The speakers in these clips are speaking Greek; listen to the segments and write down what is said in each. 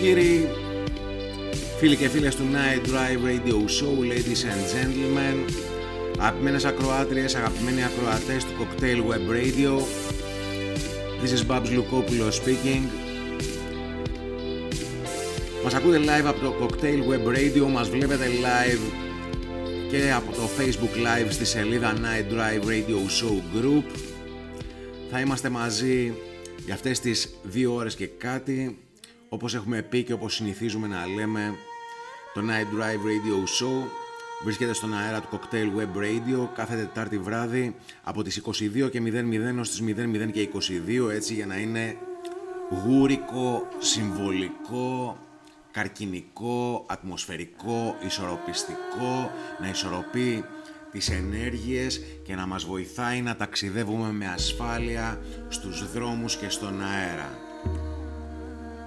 κύριοι Φίλοι και φίλες του Night Drive Radio Show Ladies and Gentlemen Αγαπημένες ακροάτριες, αγαπημένοι ακροατές του Cocktail Web Radio This is Babs Lukopoulos speaking. Μας ακούτε live από το Cocktail Web Radio Μας βλέπετε live και από το Facebook Live στη σελίδα Night Drive Radio Show Group. Θα είμαστε μαζί για αυτές τις δύο ώρες και κάτι όπως έχουμε πει και όπως συνηθίζουμε να λέμε το Night Drive Radio Show βρίσκεται στον αέρα του Cocktail Web Radio κάθε Τετάρτη βράδυ από τις 22 και 00 έως τις 00 και 22 έτσι για να είναι γούρικο, συμβολικό, καρκινικό, ατμοσφαιρικό, ισορροπιστικό, να ισορροπεί τις ενέργειες και να μας βοηθάει να ταξιδεύουμε με ασφάλεια στους δρόμους και στον αέρα.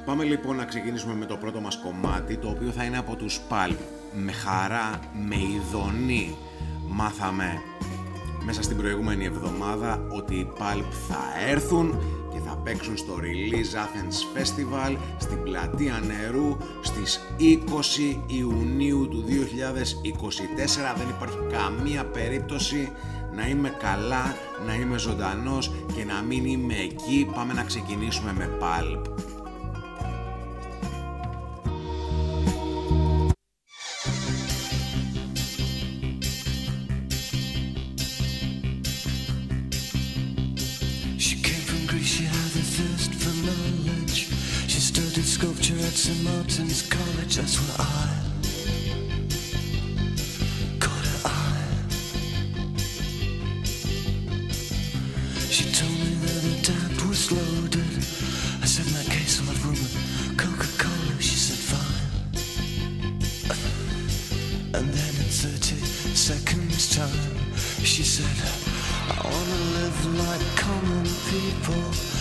Πάμε λοιπόν να ξεκινήσουμε με το πρώτο μας κομμάτι, το οποίο θα είναι από τους Pulp. Με χαρά, με ειδονή, μάθαμε μέσα στην προηγούμενη εβδομάδα ότι οι Pulp θα έρθουν και θα παίξουν στο Release Athens Festival στην Πλατεία Νερού στις 20 Ιουνίου του 2024. Δεν υπάρχει καμία περίπτωση να είμαι καλά, να είμαι ζωντανός και να μην είμαι εκεί. Πάμε να ξεκινήσουμε με Pulp. Lakes and mountains, colleges where I caught her eye. She told me that the tap was loaded. I said, in that case, I'll have room with Coca-Cola. She said, fine. And then in 30 seconds time, she said, I wanna live like common people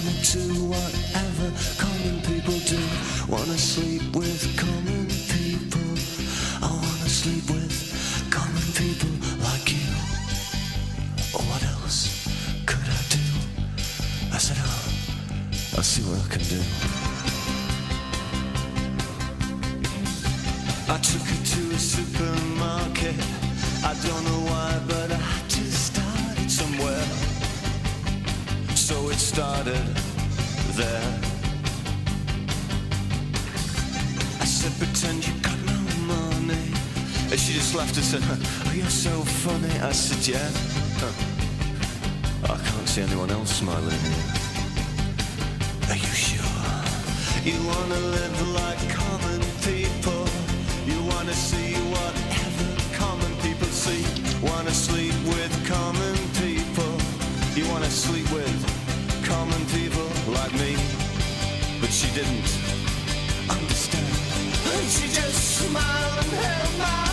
wanna do whatever common people do. Wanna sleep with common people. I wanna sleep with common people like you. Or What else could I do? I said, oh, I'll see what I can do. I took her to a supermarket. I don't know why, but I it started there. I said, pretend you got no money. And she just laughed and said, oh, you're so funny. I said, yeah. Huh. I can't see anyone else smiling here. Are you sure? You wanna live like common people. You wanna see whatever common people see. Wanna sleep with common people. You wanna sleep with common people like me. But she didn't understand. And she just smiled and held my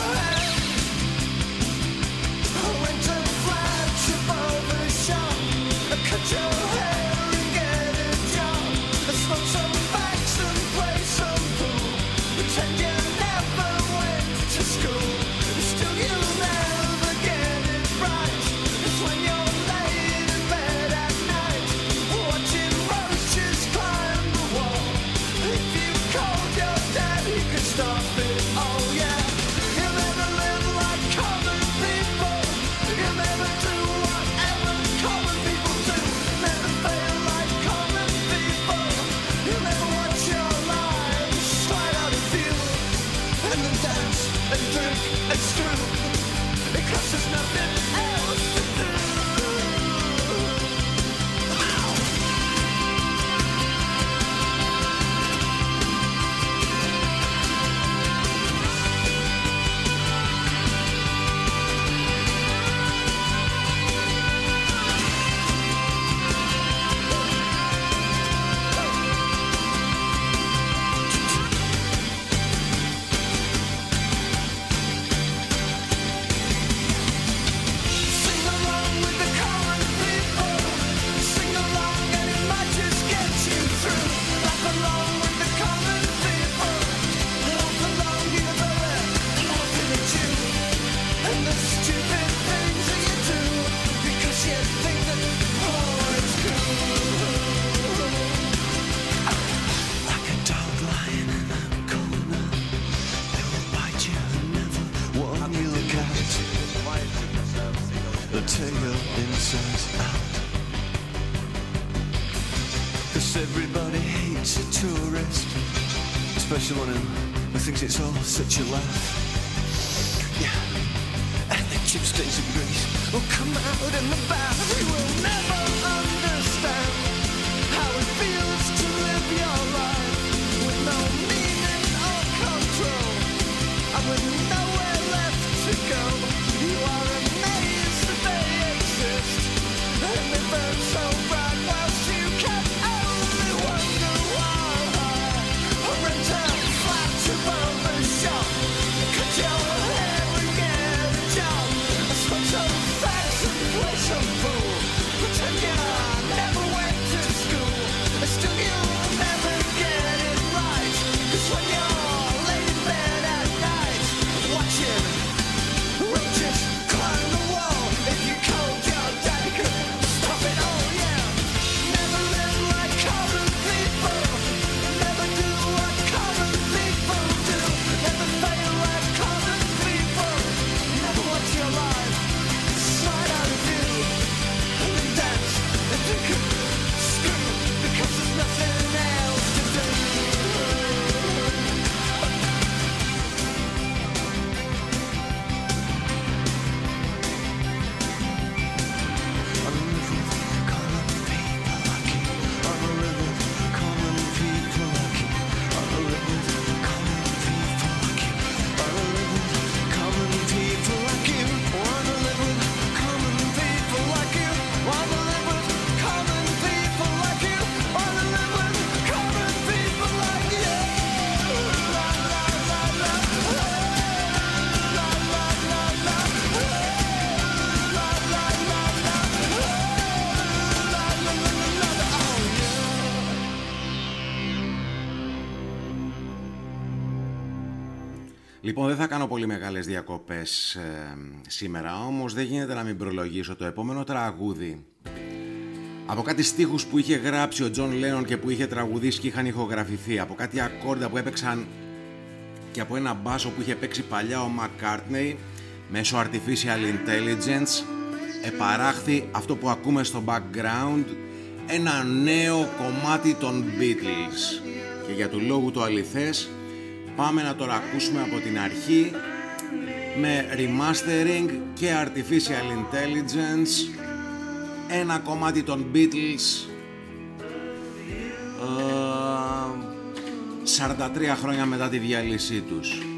Λοιπόν, δεν θα κάνω πολύ μεγάλες διακοπές σήμερα, όμως δεν γίνεται να μην προλογίσω το επόμενο τραγούδι. Από κάτι στίχους που είχε γράψει ο Τζον Λένον και που είχε τραγουδήσει και είχαν ηχογραφηθεί, από κάτι ακόρντα που έπαιξαν και από ένα μπάσο που είχε παίξει παλιά ο Μακκάρτνεϊ μέσω Artificial Intelligence επαράχθη αυτό που ακούμε στο background ένα νέο κομμάτι των Beatles και για του λόγου το αληθές Πάμε να το ακούσουμε από την αρχή με remastering και artificial intelligence ένα κομμάτι των Beatles ε, 43 χρόνια μετά τη διάλυσή τους.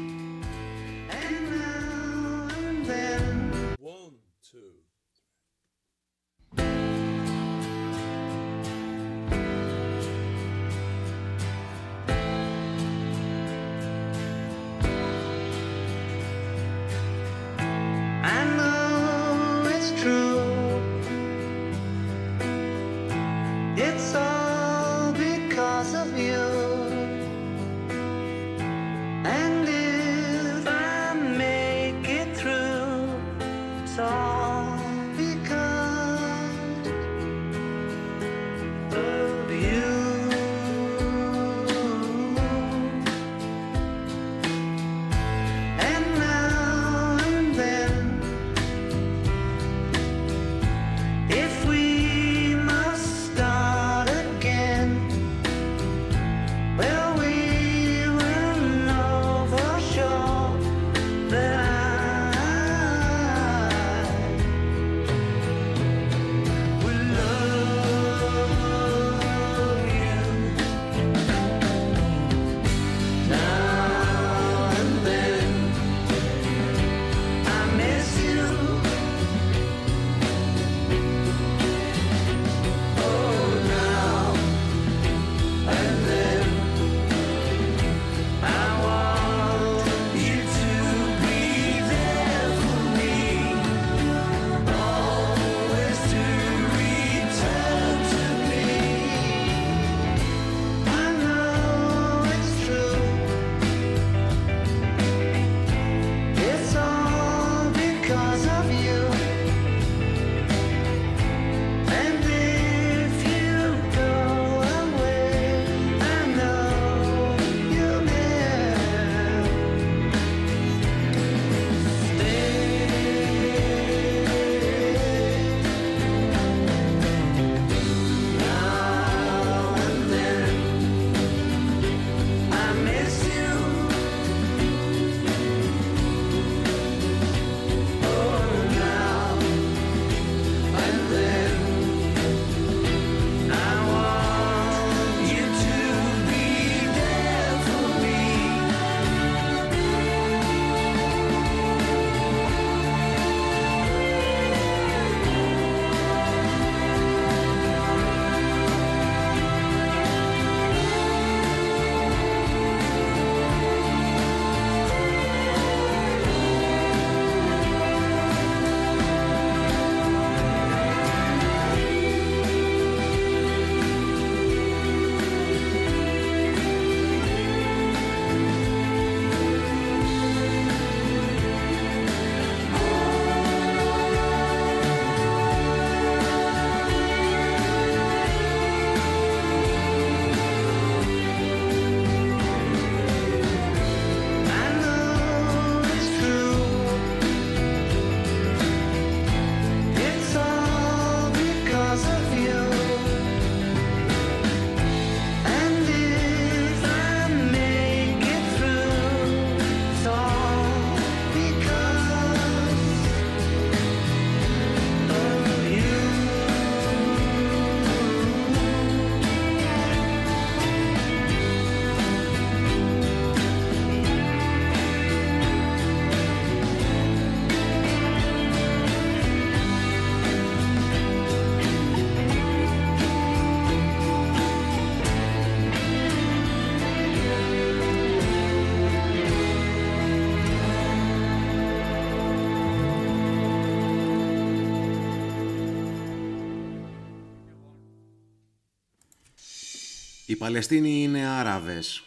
Παλαιστίνοι είναι Άραβες.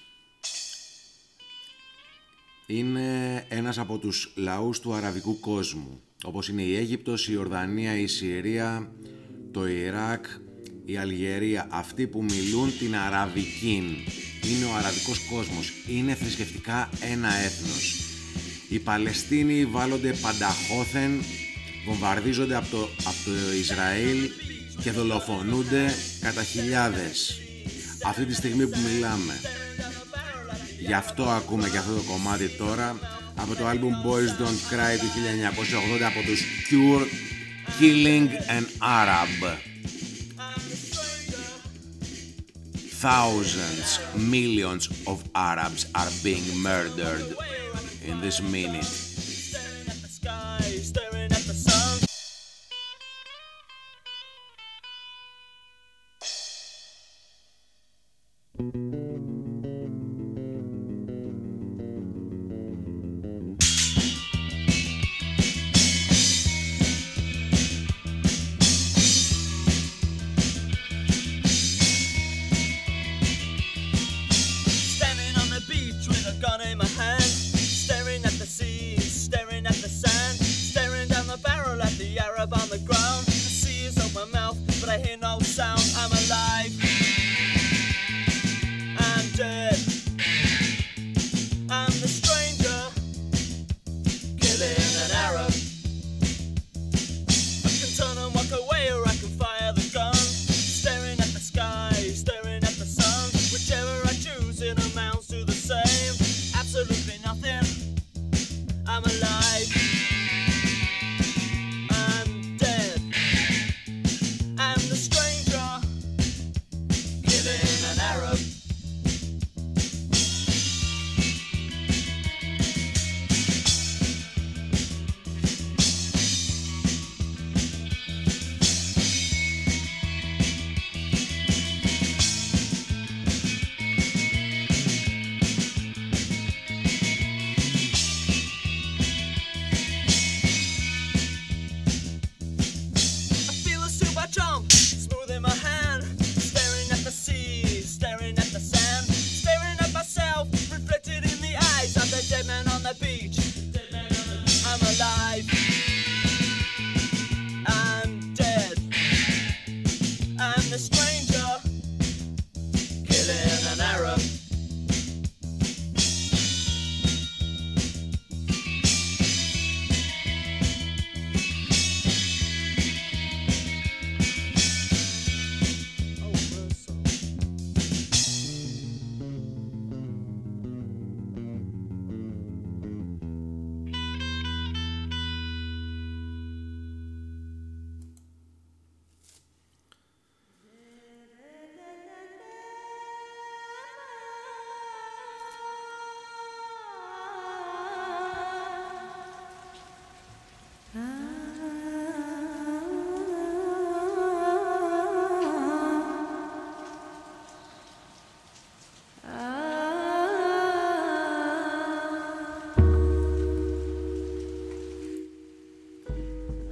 Είναι ένας από τους λαούς του αραβικού κόσμου, όπως είναι η Αίγυπτος, η Ορδανία, η Συρία, το Ιράκ, η Αλγερία. Αυτοί που μιλούν την αραβική. Είναι ο αραβικός κόσμος. Είναι θρησκευτικά ένα έθνος. Οι Παλαιστίνοι βάλλονται πανταχώθεν, βομβαρδίζονται από το, από το Ισραήλ και δολοφονούνται κατά χιλιάδες. Αυτή τη στιγμή που μιλάμε. Γι' αυτό ακούμε και αυτό το κομμάτι τώρα από το album Boys Don't Cry του 1980 από τους Cure Killing an Arab. Thousands, millions of Arabs are being murdered in this minute.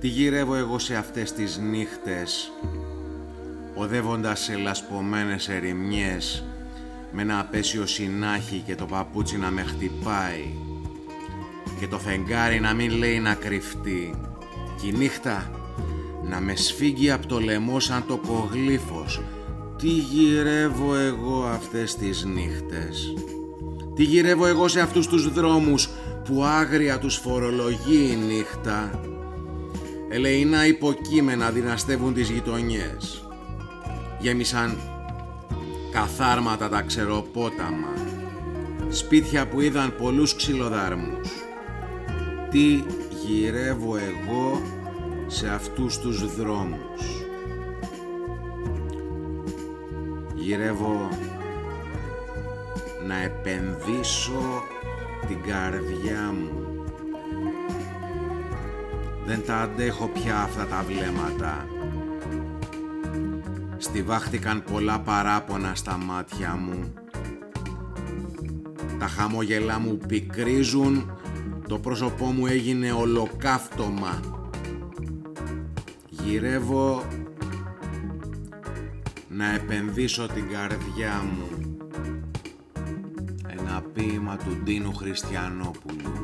Τι γυρεύω εγώ σε αυτές τις νύχτες Οδεύοντας σε λασπωμένες ερημιές Με ένα απέσιο συνάχι και το παπούτσι να με χτυπάει Και το φεγγάρι να μην λέει να κρυφτεί Κι η νύχτα να με σφίγγει από το λαιμό σαν το κογλίφος Τι γυρεύω εγώ αυτές τις νύχτες. Τι γυρεύω εγώ σε αυτούς τους δρόμους που άγρια τους φορολογεί η νύχτα Ελεηνά υποκείμενα δυναστεύουν τις γειτονιές. Γέμισαν καθάρματα τα ξεροπόταμα. Σπίτια που είδαν πολλούς ξυλοδάρμους. Τι γυρεύω εγώ σε αυτούς τους δρόμους; Γυρεύω να επενδύσω την καρδιά μου δεν τα αντέχω πια αυτά τα βλέμματα. Στιβάχτηκαν πολλά παράπονα στα μάτια μου. Τα χαμόγελά μου πικρίζουν, το πρόσωπό μου έγινε ολοκαύτωμα. Γυρεύω να επενδύσω την καρδιά μου. Ένα ποίημα του Ντίνου Χριστιανόπουλου.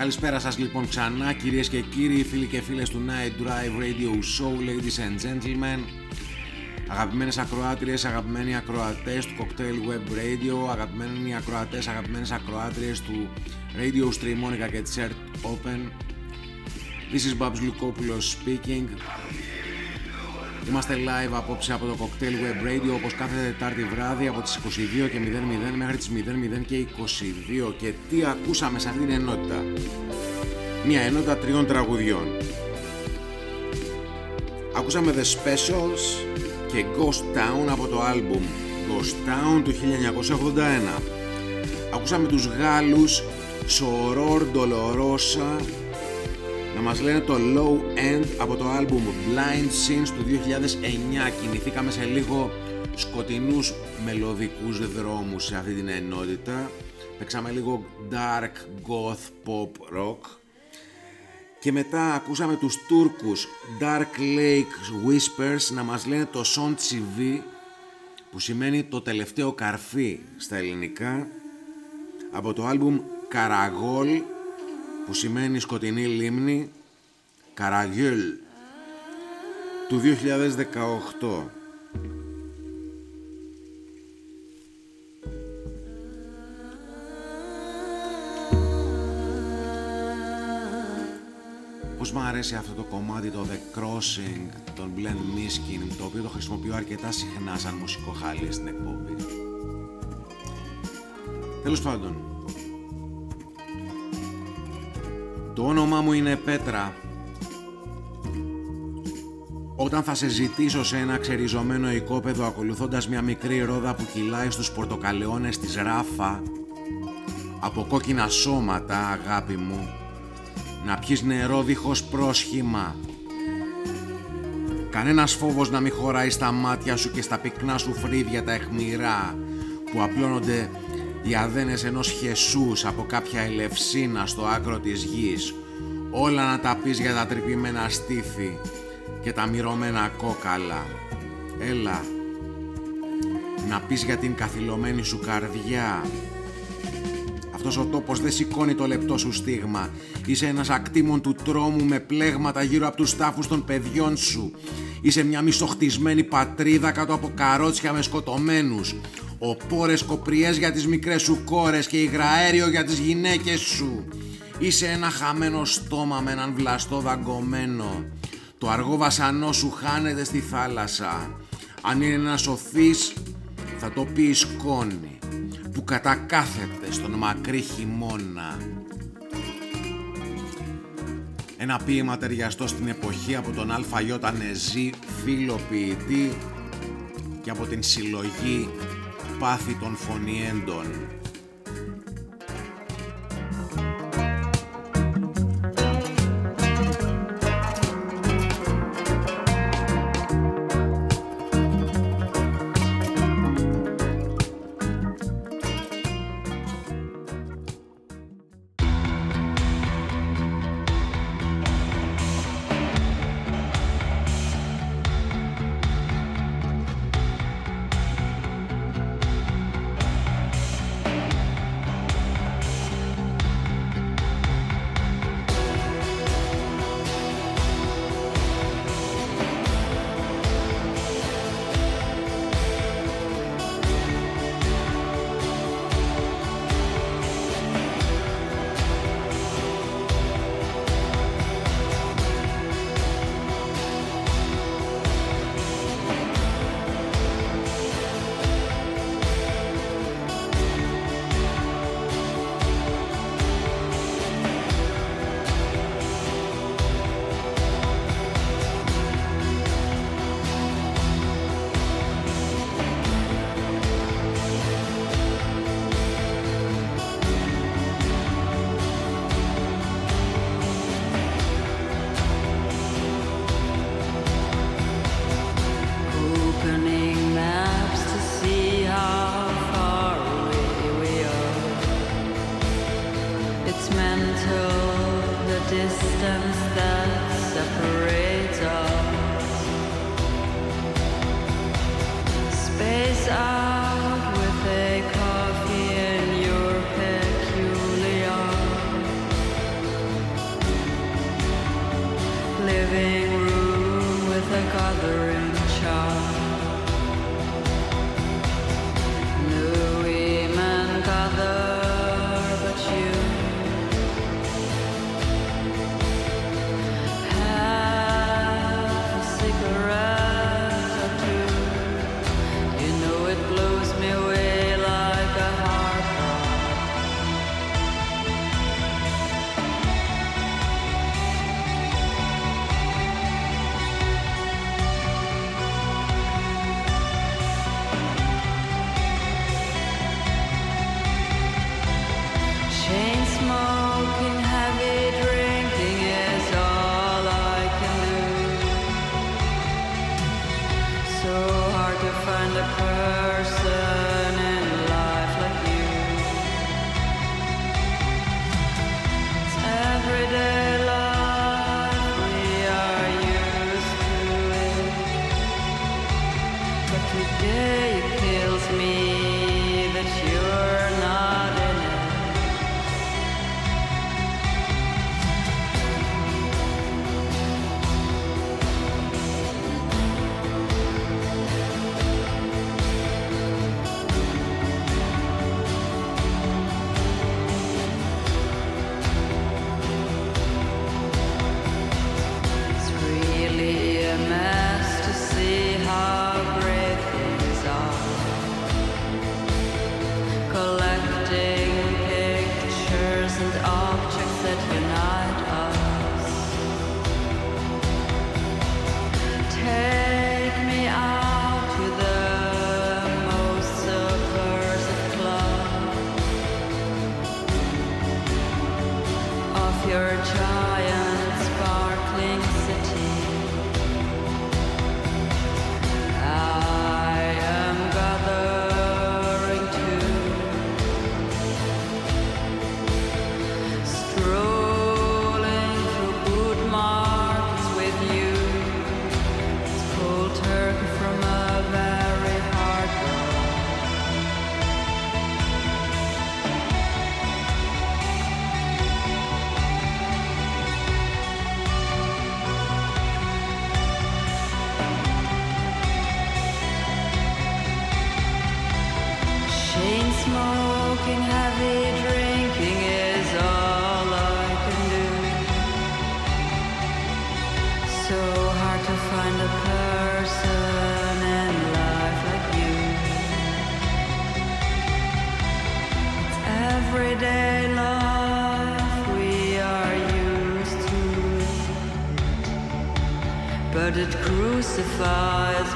Καλησπέρα σας λοιπόν ξανά κυρίες και κύριοι, φίλοι και φίλες του Night Drive Radio Show, ladies and gentlemen. Αγαπημένες ακροάτριες, αγαπημένοι ακροατές του Cocktail Web Radio, αγαπημένοι ακροατές, αγαπημένες ακροάτριες του Radio Stream Monica και Cert Open. This is Babs Lukopoulos speaking. Είμαστε live απόψε από το Cocktail Web Radio όπως κάθε Τετάρτη βράδυ από τις 22 και 00 μέχρι τις 00 και 22 και τι ακούσαμε σε αυτήν την ενότητα; Μια ενότητα τριών τραγουδιών. Ακούσαμε The Specials και Ghost Town από το άλμπουμ Ghost Town του 1981. Ακούσαμε τους Γάλλους Soror Dolorosa να μας λένε το Low End από το άλμπουμ Blind Scenes του 2009 κινηθήκαμε σε λίγο σκοτεινούς μελωδικούς δρόμους σε αυτή την ενότητα. Παίξαμε λίγο dark goth pop rock. Και μετά ακούσαμε τους Τούρκους Dark Lake Whispers να μας λένε το Son TV που σημαίνει το τελευταίο καρφί στα ελληνικά από το άλμπουμ Καραγόλ που σημαίνει σκοτεινή λίμνη Καραγιούλ του 2018 Πώς μου αρέσει αυτό το κομμάτι το The Crossing των Blend Miskin το οποίο το χρησιμοποιώ αρκετά συχνά σαν μουσικό χάλι στην εκπομπή. Τέλος πάντων Το όνομά μου είναι Πέτρα. Όταν θα σε ζητήσω σε ένα ξεριζωμένο οικόπεδο ακολουθώντας μια μικρή ρόδα που κυλάει στους πορτοκαλαιώνες της Ράφα από κόκκινα σώματα αγάπη μου να πιεις νερό δίχως πρόσχημα Κανένας φόβος να μην χωράει στα μάτια σου και στα πυκνά σου φρύδια τα αιχμηρά που απλώνονται οι αδένες ενός χεσούς από κάποια ελευσίνα στο άκρο της γης όλα να τα πεις για τα τρυπημένα στήθη και τα μυρωμένα κόκαλα. Έλα να πεις για την καθυλωμένη σου καρδιά. Αυτός ο τόπος δεν σηκώνει το λεπτό σου στίγμα. Είσαι ένας ακτήμων του τρόμου με πλέγματα γύρω από τους τάφους των παιδιών σου. Είσαι μια μισοχτισμένη πατρίδα κάτω από καρότσια με σκοτωμένους Οπόρες κοπριές για τις μικρές σου κόρες και υγραέριο για τις γυναίκες σου. Είσαι ένα χαμένο στόμα με έναν βλαστό δαγκωμένο. Το αργό βασανό σου χάνεται στη θάλασσα. Αν είναι να σωθείς θα το πει η σκόνη που κατακάθεται στον μακρύ χειμώνα. Ένα ποίημα ταιριαστό στην εποχή από τον ΑΙ Νεζή φίλο ποιητή και από την συλλογή πάθη των φωνιέντων.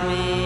Me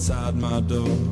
outside my door.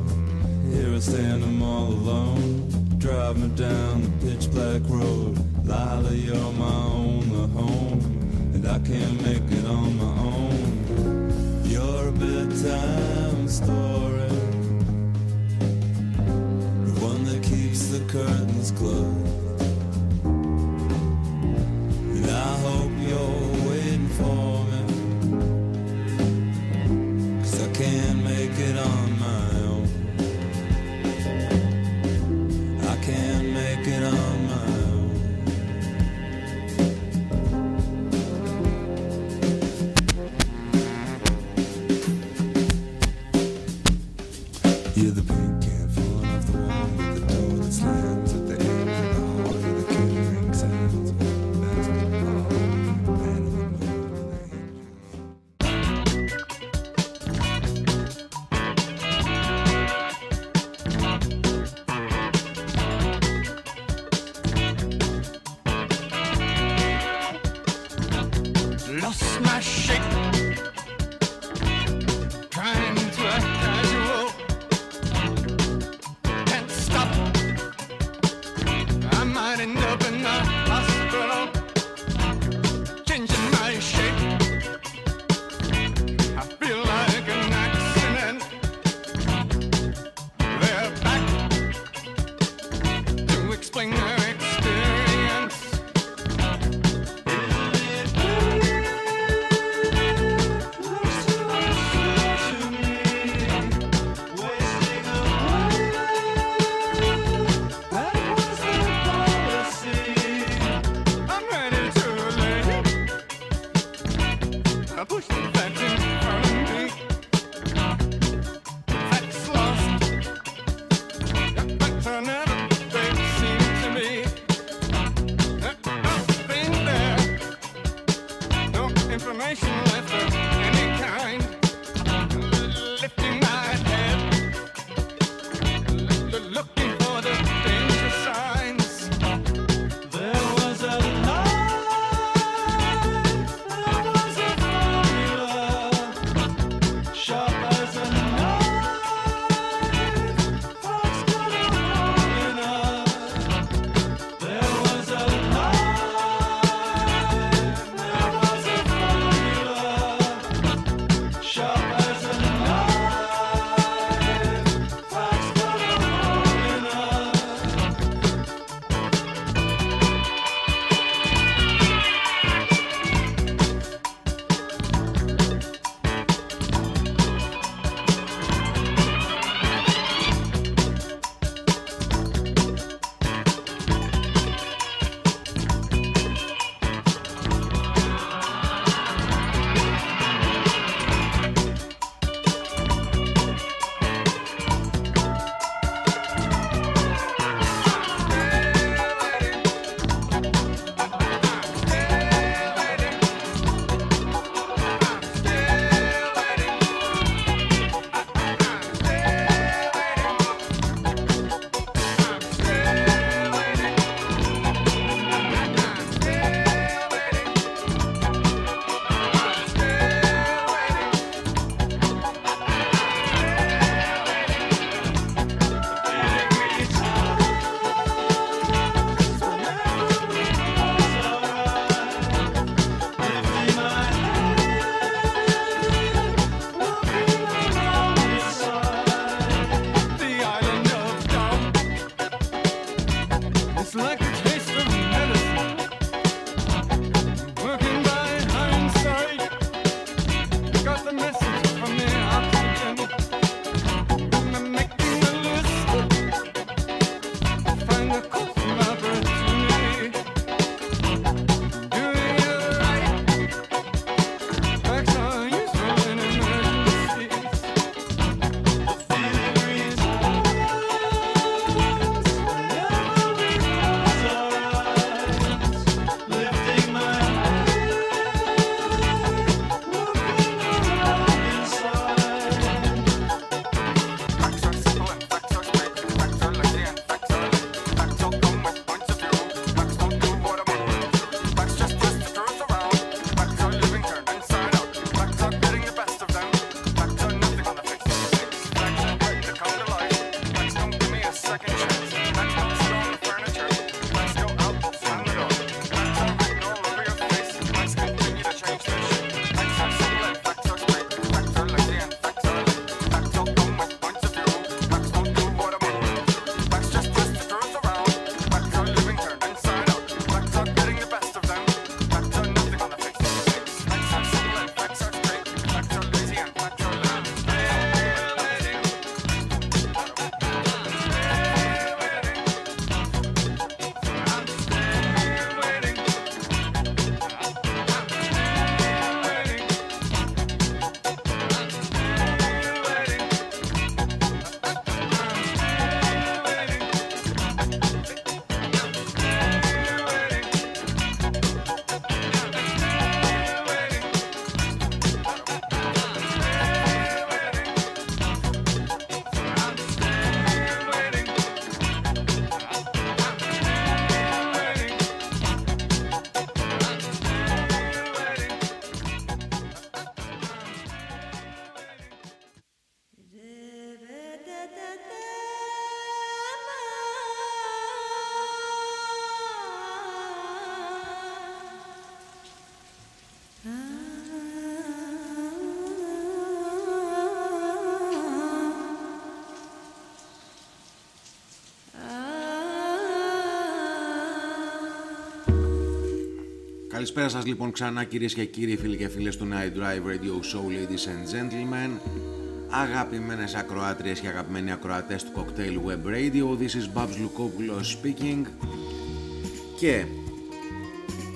Καλησπέρα σας λοιπόν ξανά κυρίες και κύριοι φίλοι και φίλες του Night Drive Radio Show Ladies and Gentlemen. Αγαπημένες ακροάτριες και αγαπημένοι ακροατές του Cocktail Web Radio This is Babs Lukopoulos speaking. Και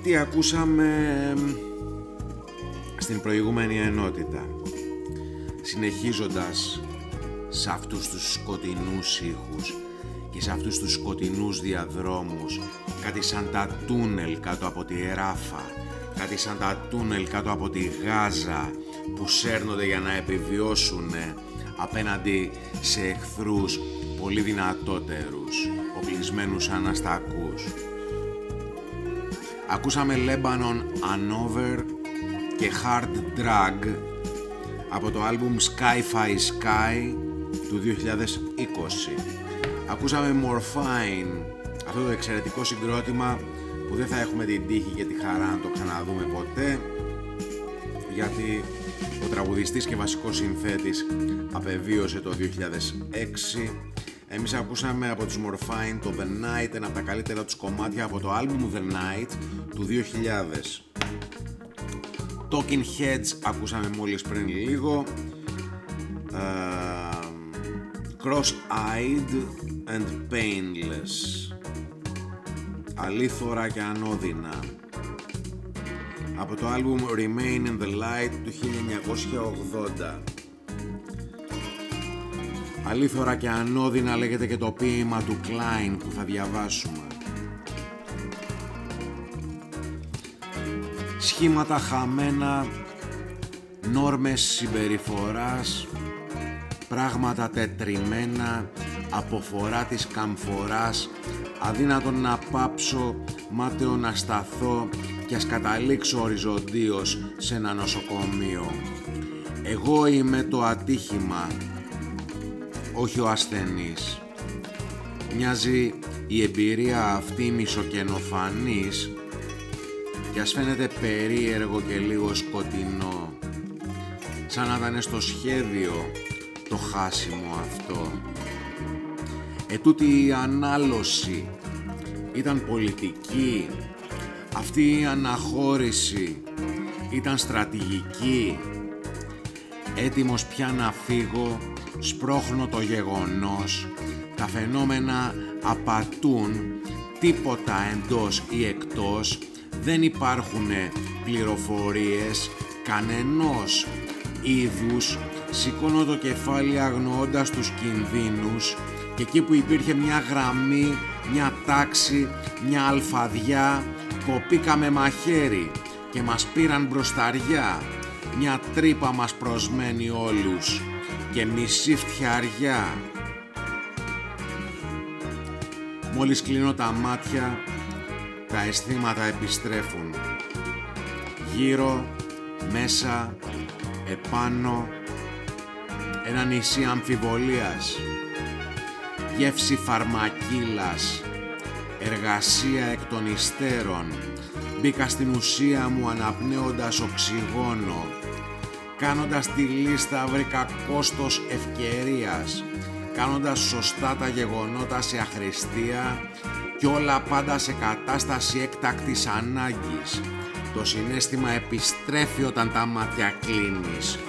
τι ακούσαμε στην προηγούμενη ενότητα. Συνεχίζοντας σε αυτούς τους σκοτεινούς ήχους και σε αυτούς τους σκοτεινούς διαδρόμους κάτι σαν τα τούνελ κάτω από τη Ράφα κάτι σαν τα τούνελ κάτω από τη Γάζα που σέρνονται για να επιβιώσουν απέναντι σε εχθρούς πολύ δυνατότερους οπλισμένους αναστακούς Ακούσαμε Lebanon Hanover και Hard Drag από το άλμπουμ Sky-Fi Sky του 2020. Ακούσαμε Morphine, αυτό το εξαιρετικό συγκρότημα που δεν θα έχουμε την τύχη και τη χαρά να το ξαναδούμε ποτέ γιατί ο τραγουδιστής και βασικός συνθέτης απεβίωσε το 2006 εμείς ακούσαμε από τους Morphine το The Night, ένα από τα καλύτερα τους κομμάτια από το άλμπουμ The Night του 2000. Talking Heads ακούσαμε μόλις πριν λίγο. Uh, Cross-eyed and painless. Αλήθωρα και ανώδυνα. Από το άλμπουμ Remain in the Light του 1980. Αλήθωρα και ανώδυνα λέγεται και το ποίημα του Klein που θα διαβάσουμε. Σχήματα χαμένα, νόρμες συμπεριφοράς, πράγματα τετριμένα, αποφορά της καμφοράς, αδύνατον να πάψω, μάταιο να σταθώ και ας καταλήξω οριζοντίως σε ένα νοσοκομείο. Εγώ είμαι το ατύχημα, όχι ο ασθενής. Μοιάζει η εμπειρία αυτή μισοκενοφανής και ας φαίνεται περίεργο και λίγο σκοτεινό σαν να ήταν στο σχέδιο το χάσιμο αυτό. Ετούτη η ανάλωση ήταν πολιτική, αυτή η αναχώρηση ήταν στρατηγική, έτοιμος πια να φύγω, σπρώχνω το γεγονός, τα φαινόμενα απατούν, τίποτα εντός ή εκτός, δεν υπάρχουν πληροφορίες κανενός είδους. Σηκώνω το κεφάλι αγνοώντας τους κινδύνους και εκεί που υπήρχε μια γραμμή, μια τάξη, μια αλφαδιά κοπήκαμε μαχαίρι και μας πήραν μπροσταριά. Μια τρύπα μας προσμένει όλους και μισή φτιαριά. Μόλις κλείνω τα μάτια τα αισθήματα επιστρέφουν. Γύρω, μέσα, επάνω, ένα νησί αμφιβολίας, γεύση φαρμακίλας, εργασία εκ των υστέρων, μπήκα στην ουσία μου αναπνέοντας οξυγόνο, κάνοντας τη λίστα βρήκα κόστος ευκαιρίας, κάνοντας σωστά τα γεγονότα σε αχρηστία κι όλα πάντα σε κατάσταση έκτακτης ανάγκης. Το συνέστημα επιστρέφει όταν τα μάτια κλείνεις.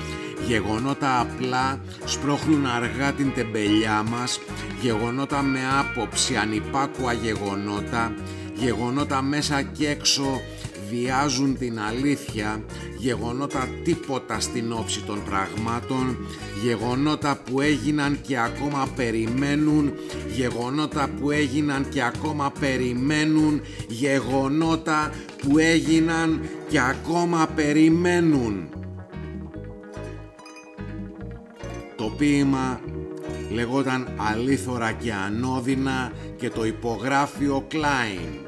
Γεγονότα απλά σπρώχνουν αργά την τεμπελιά μας, γεγονότα με άποψη ανυπάκουα γεγονότα, γεγονότα μέσα και έξω βιάζουν την αλήθεια, γεγονότα τίποτα στην όψη των πραγμάτων, γεγονότα που έγιναν και ακόμα περιμένουν, γεγονότα που έγιναν και ακόμα περιμένουν, γεγονότα που έγιναν και ακόμα περιμένουν. Ποίημα λεγόταν αλήθωρα και ανώδυνα και το υπογράφει ο Κλάιν.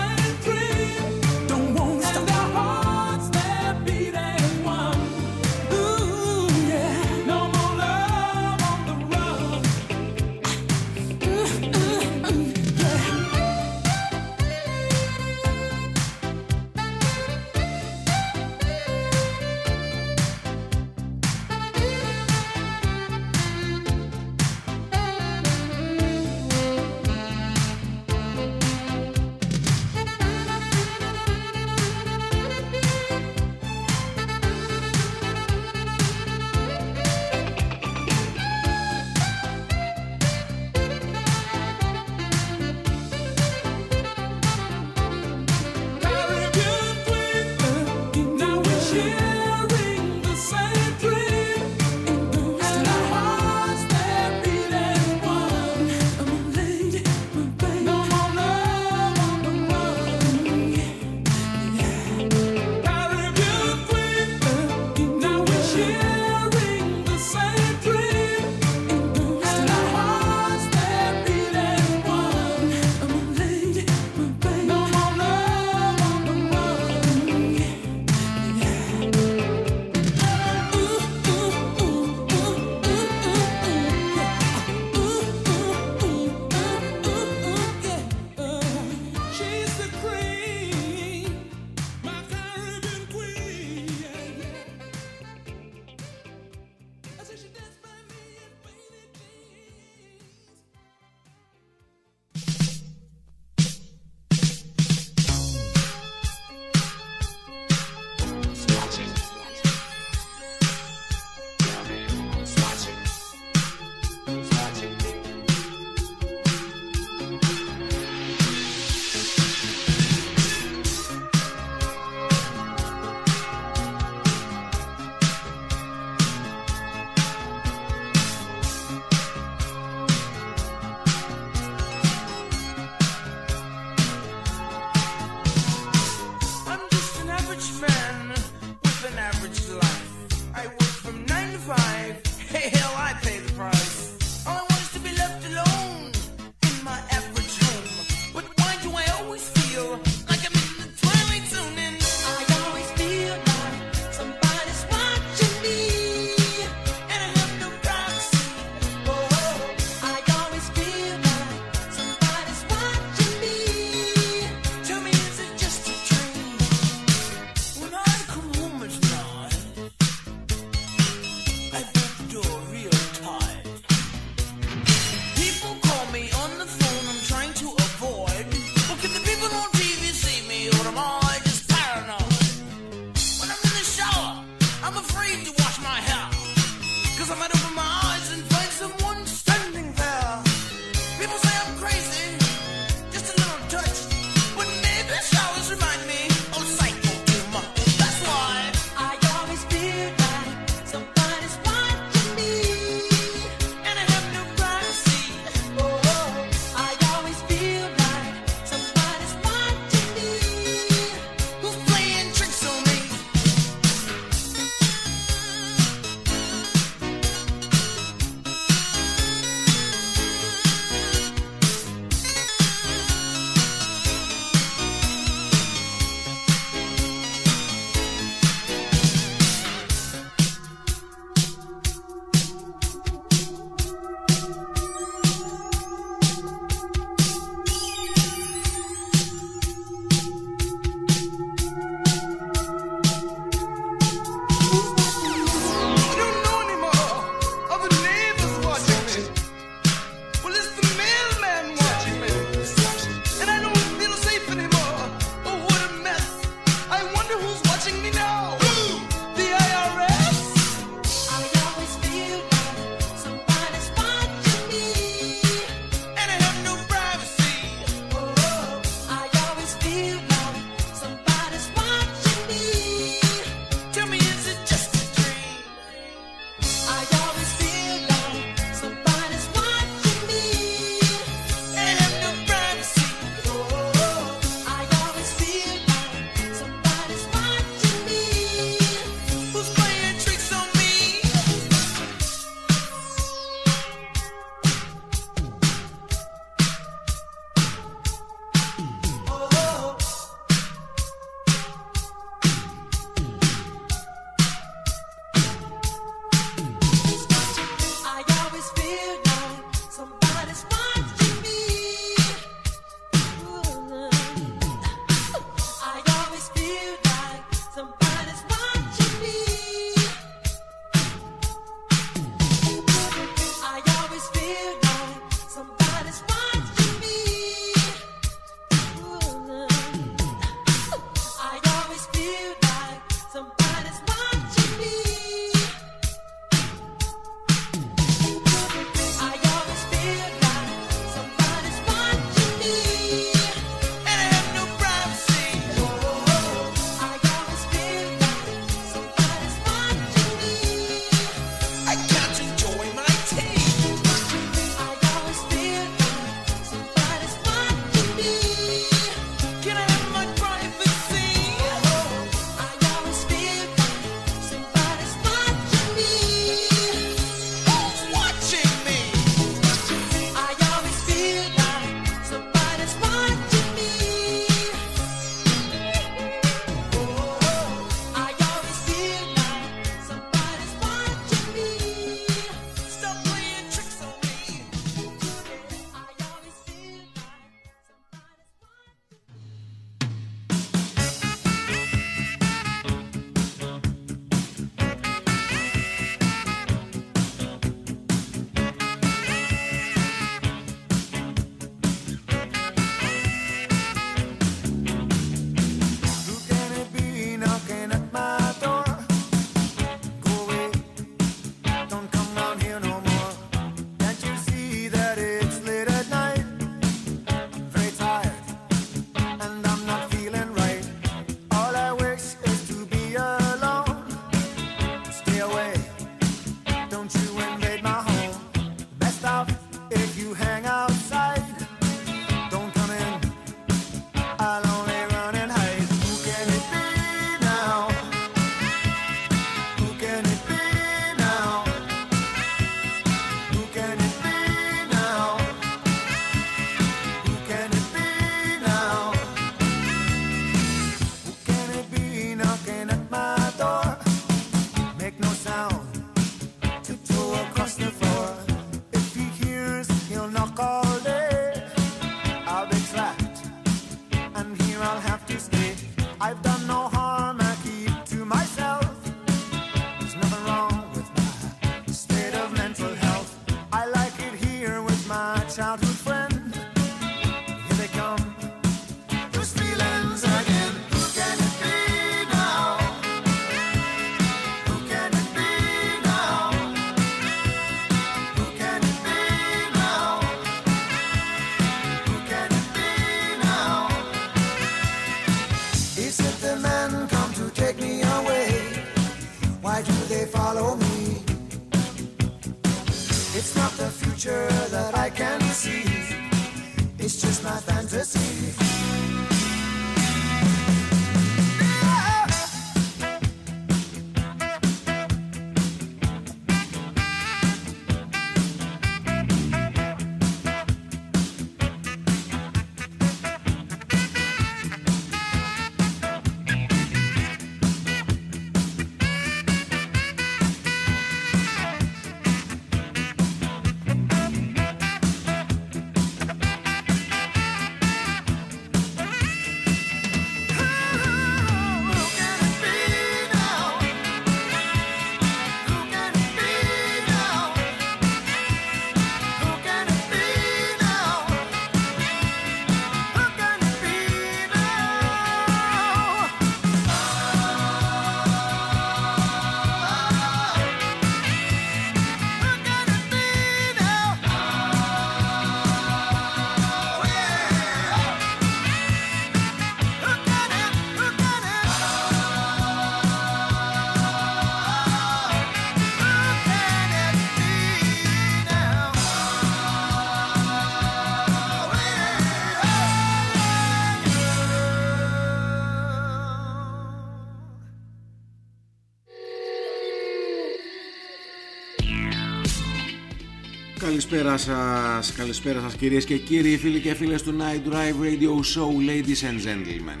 Καλησπέρα σας, καλησπέρα σας κυρίες και κύριοι, φίλοι και φίλες του Night Drive Radio Show, ladies and gentlemen.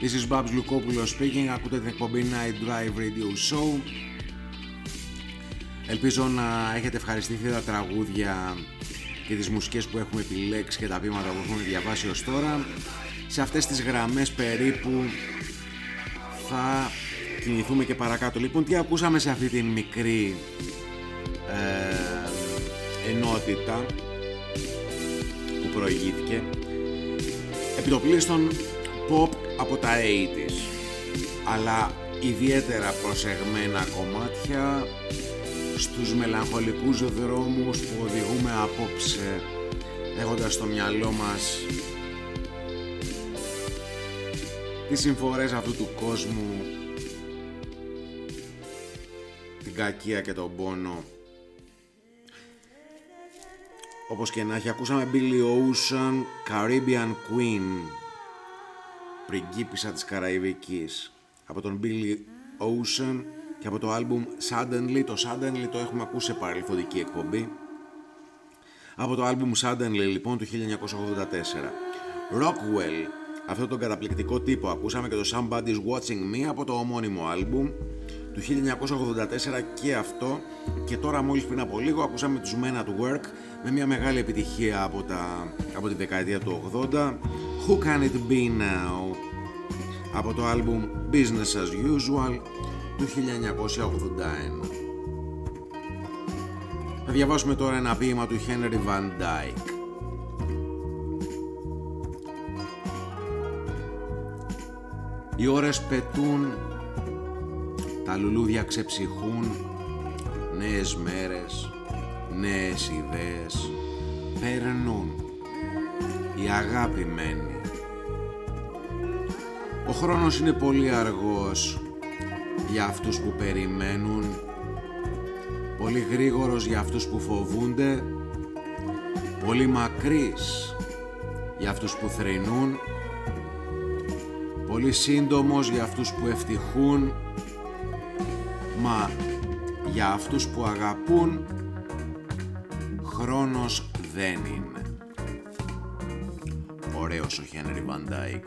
This is Babs Lukopoulos speaking, ακούτε την εκπομπή Night Drive Radio Show. Ελπίζω να έχετε ευχαριστηθεί τα τραγούδια και τις μουσικές που έχουμε επιλέξει και τα βήματα που έχουμε διαβάσει ως τώρα. Σε αυτές τις γραμμές περίπου θα κινηθούμε και παρακάτω. Λοιπόν, τι ακούσαμε σε αυτή την μικρή ε, ενότητα που προηγήθηκε επιτοπλίστων pop από τα 80s αλλά ιδιαίτερα προσεγμένα κομμάτια στους μελαγχολικούς δρόμους που οδηγούμε απόψε έχοντας στο μυαλό μας τις συμφορές αυτού του κόσμου την κακία και τον πόνο όπως και να έχει ακούσαμε Billy Ocean Caribbean Queen πριγκίπισσα της Καραϊβικής. Από τον Billy Ocean και από το άλμπουμ Suddenly το Suddenly το έχουμε ακούσει σε παρελθοντική εκπομπή. Από το άλμπουμ Suddenly λοιπόν του 1984 Rockwell αυτό τον καταπληκτικό τύπο ακούσαμε και το Somebody's Watching Me από το ομώνυμο άλμπουμ του 1984 και αυτό. Και τώρα μόλις πριν από λίγο ακούσαμε τους Men at Work με μια μεγάλη επιτυχία από, τα, από τη δεκαετία του 80 Who Can It Be Now; Από το άλμπουμ Business As Usual του 1981 Θα διαβάσουμε τώρα ένα ποίημα του Henry Van Dyke. Οι ώρες πετούν τα λουλούδια ξεψυχούν νέες μέρες, νέες ιδέες περνούν. Η αγάπη μένει. Ο χρόνος είναι πολύ αργός για αυτούς που περιμένουν πολύ γρήγορος για αυτούς που φοβούνται πολύ μακρύς για αυτούς που θρηνούν πολύ σύντομος για αυτούς που ευτυχούν μα για αυτούς που αγαπούν χρόνος δεν είναι. Ωραίος ο Χένρι Βαντάικ.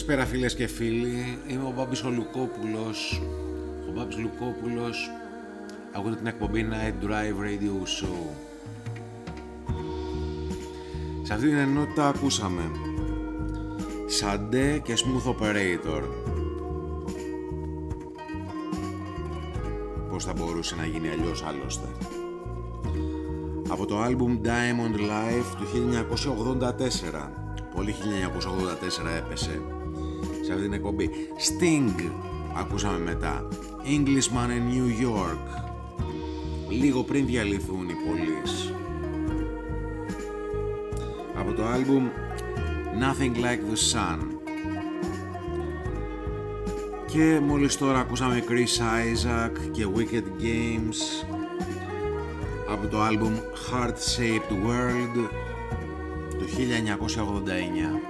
Καλησπέρα φίλες και φίλοι, είμαι ο Μπάμπης ο Λουκόπουλος. Ο Μπάμπης Λουκόπουλος, ακούτε την εκπομπή Night Drive Radio Show. Σε αυτή την ενότητα ακούσαμε Σαντέ και Smooth Operator. Πώς θα μπορούσε να γίνει αλλιώς άλλωστε. Από το άλμπουμ Diamond Life του 1984. Πολύ 1984 έπεσε σε αυτή την εκπομπή. Sting ακούσαμε μετά. Englishman in New York. Λίγο πριν διαλυθούν οι πόλεις. Από το άλμπουμ Nothing Like the Sun. Και μόλις τώρα ακούσαμε Chris Isaac και Wicked Games από το άλμπουμ Heart Shaped World του 1989.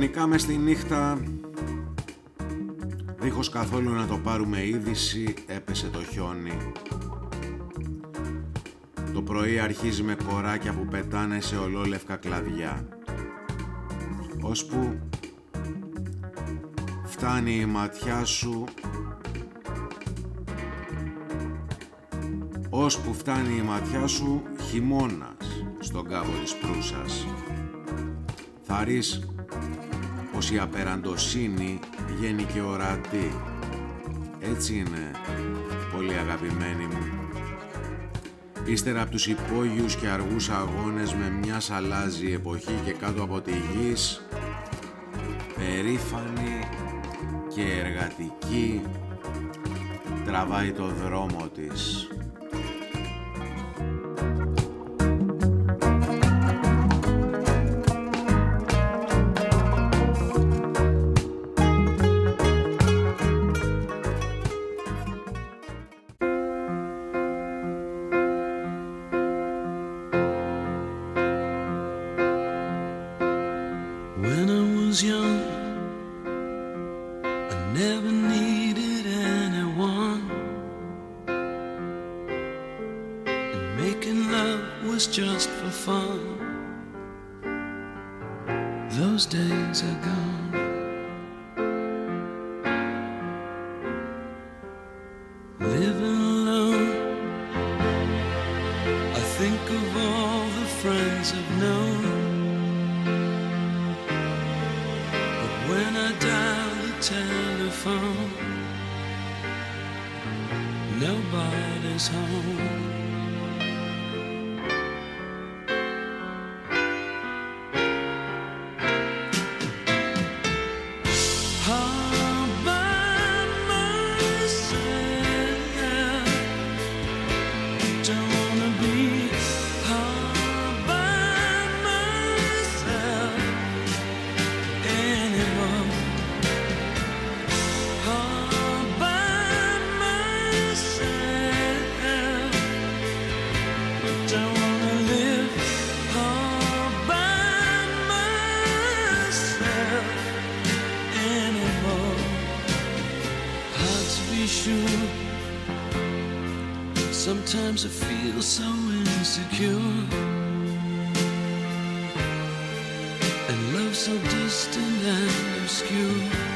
Ξαφνικά μες στη νύχτα, δίχως καθόλου να το πάρουμε είδηση, έπεσε το χιόνι. Το πρωί αρχίζει με κοράκια που πετάνε σε ολόλευκα κλαδιά. Ώσπου φτάνει η ματιά σου ώσπου φτάνει η ματιά σου χειμώνας στον κάμπο της Προύσας. Θα ρεις πως η απεραντοσύνη βγαίνει και ορατή. Έτσι είναι, πολύ αγαπημένοι μου. Ύστερα από τους υπόγειους και αργούς αγώνες με μια σαλάζη εποχή και κάτω από τη γης, περήφανη και εργατική, τραβάει το δρόμο της. So insecure. And love so distant and obscure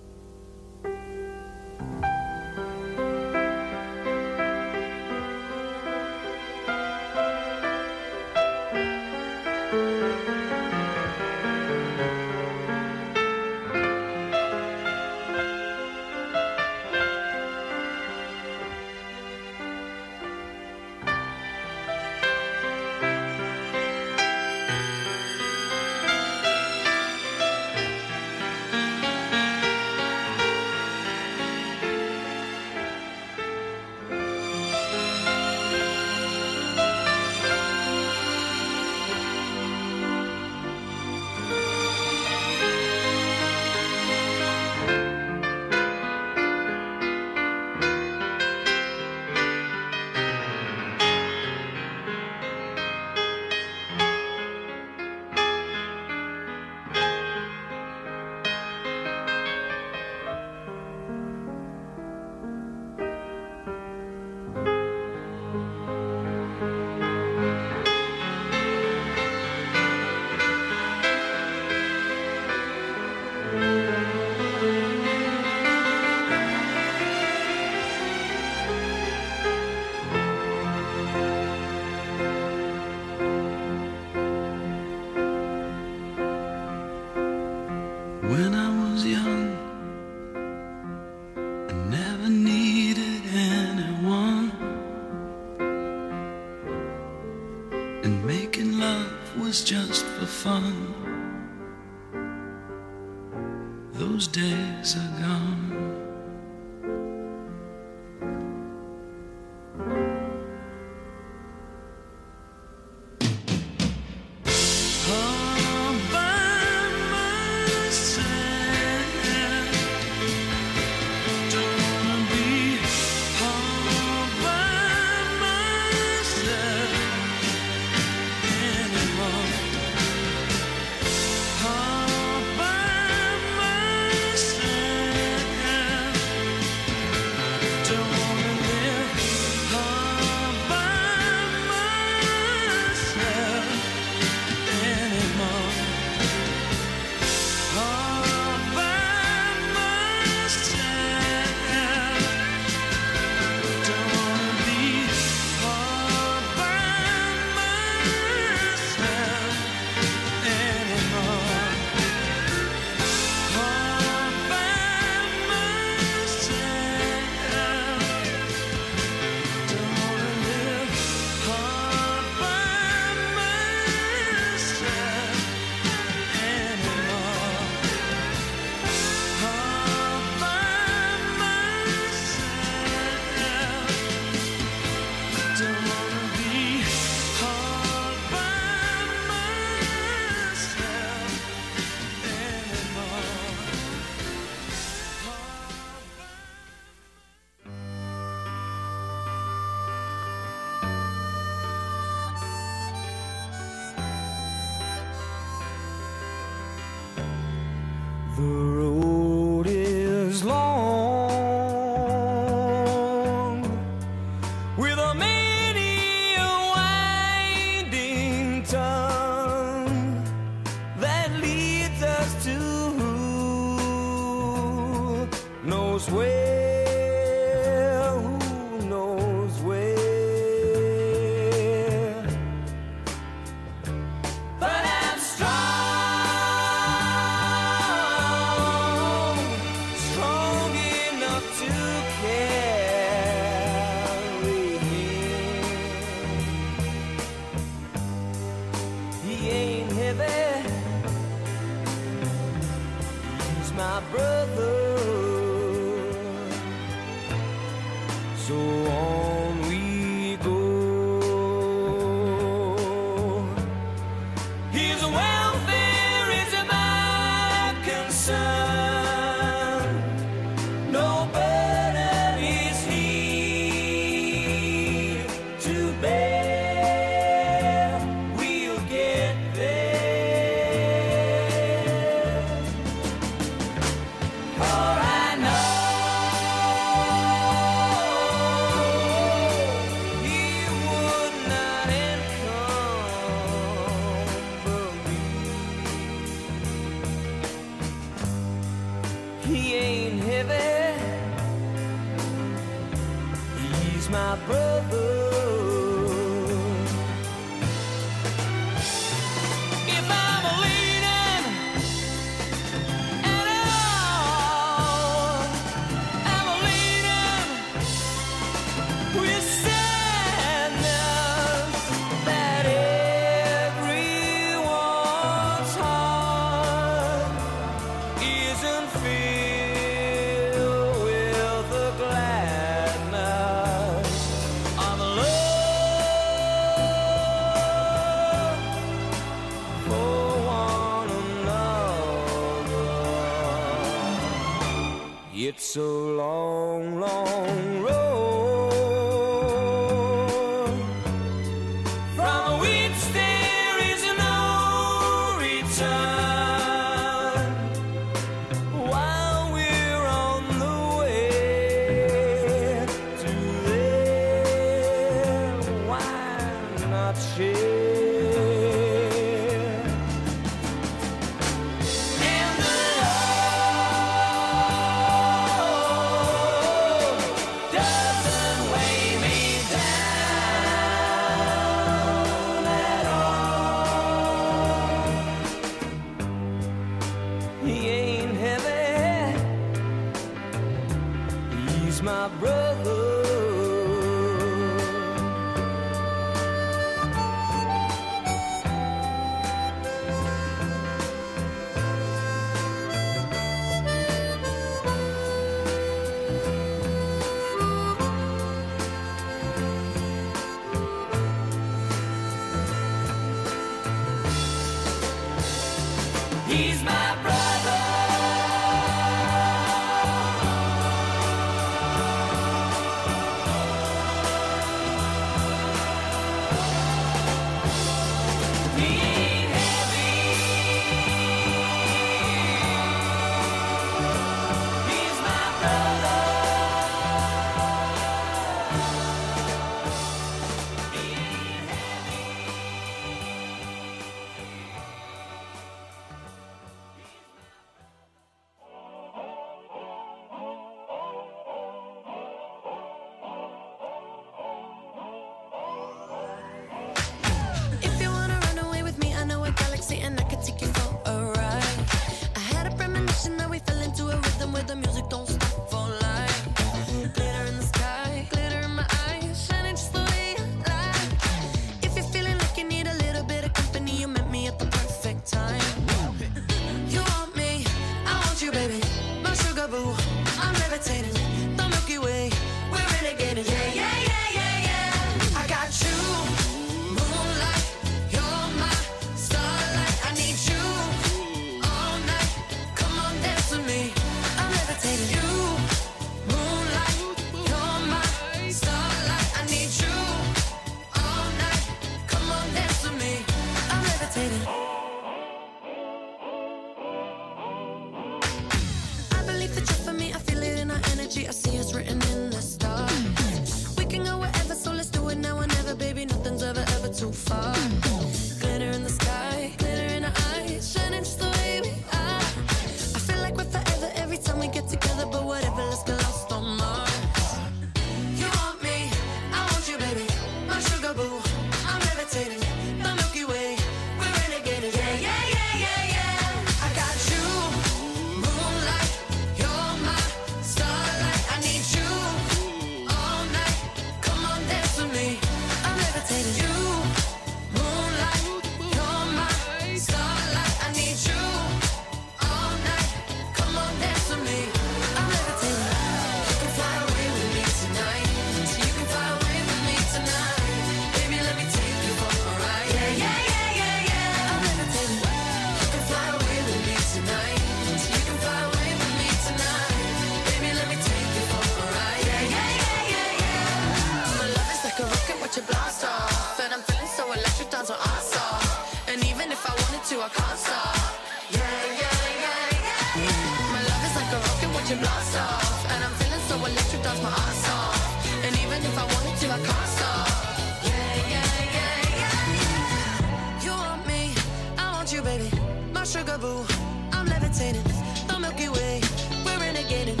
I'm levitating. The Milky Way, we're renegading.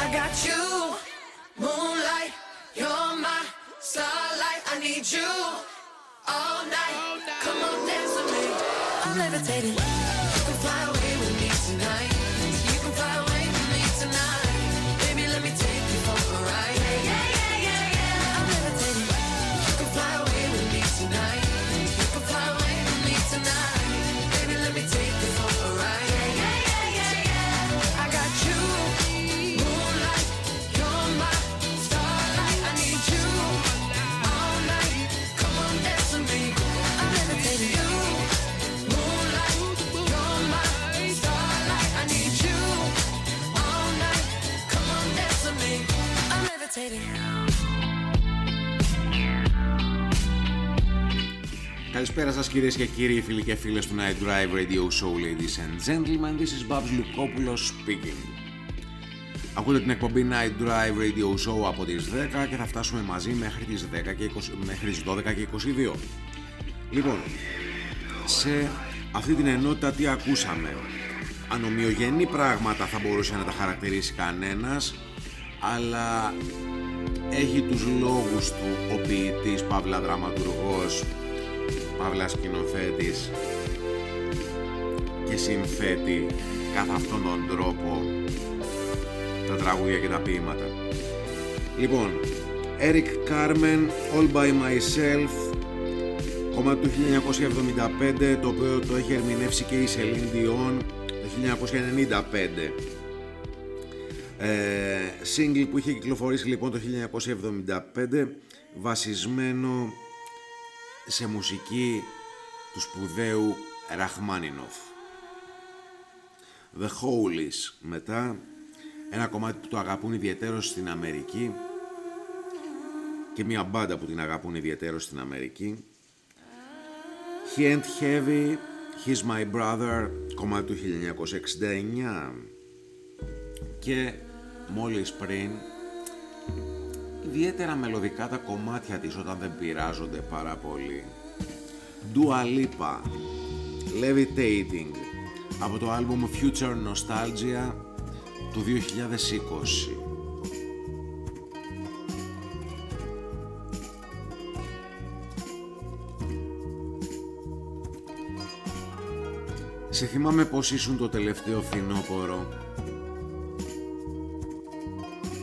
I got you, moonlight. You're my starlight. I need you all night. Come on, dance with me. I'm levitating. Καλησπέρα σας κυρίες και κύριοι, φίλοι και φίλες του Night Drive Radio Show, ladies and gentlemen. This is Babs Lukopoulos speaking. Ακούτε την εκπομπή Night Drive Radio Show από τις 10 και θα φτάσουμε μαζί μέχρι τις, 10 και 20, μέχρι τις 12 και 22. Λοιπόν, σε αυτή την ενότητα τι ακούσαμε; Ανομοιογενή πράγματα θα μπορούσε να τα χαρακτηρίσει κανένας, αλλά έχει τους λόγους του ο ποιητής, παύλα δραματουργός, παύλας σκηνοθέτης και συνθέτει καθ' αυτόν τον τρόπο τα τραγούδια και τα ποίηματα. Λοιπόν, Eric Carmen, All By Myself, κομμάτι του 1975, το οποίο το έχει ερμηνεύσει και η Celine Dion το 1995. Ε, single που είχε κυκλοφορήσει λοιπόν το 1975 βασισμένο σε μουσική του σπουδαίου Ραχμάνινοφ. The Holies μετά ένα κομμάτι που το αγαπούν ιδιαίτερως στην Αμερική και μια μπάντα που την αγαπούν ιδιαίτερως στην Αμερική He Ain't Heavy, He's My Brother κομμάτι του 1969 και μόλις πριν ιδιαίτερα μελωδικά τα κομμάτια της όταν δεν πειράζονται πάρα πολύ. Dua Lipa, Levitating, από το άλμπουμ Future Nostalgia του 2020. Σε θυμάμαι πως ήσουν το τελευταίο φθινόπωρο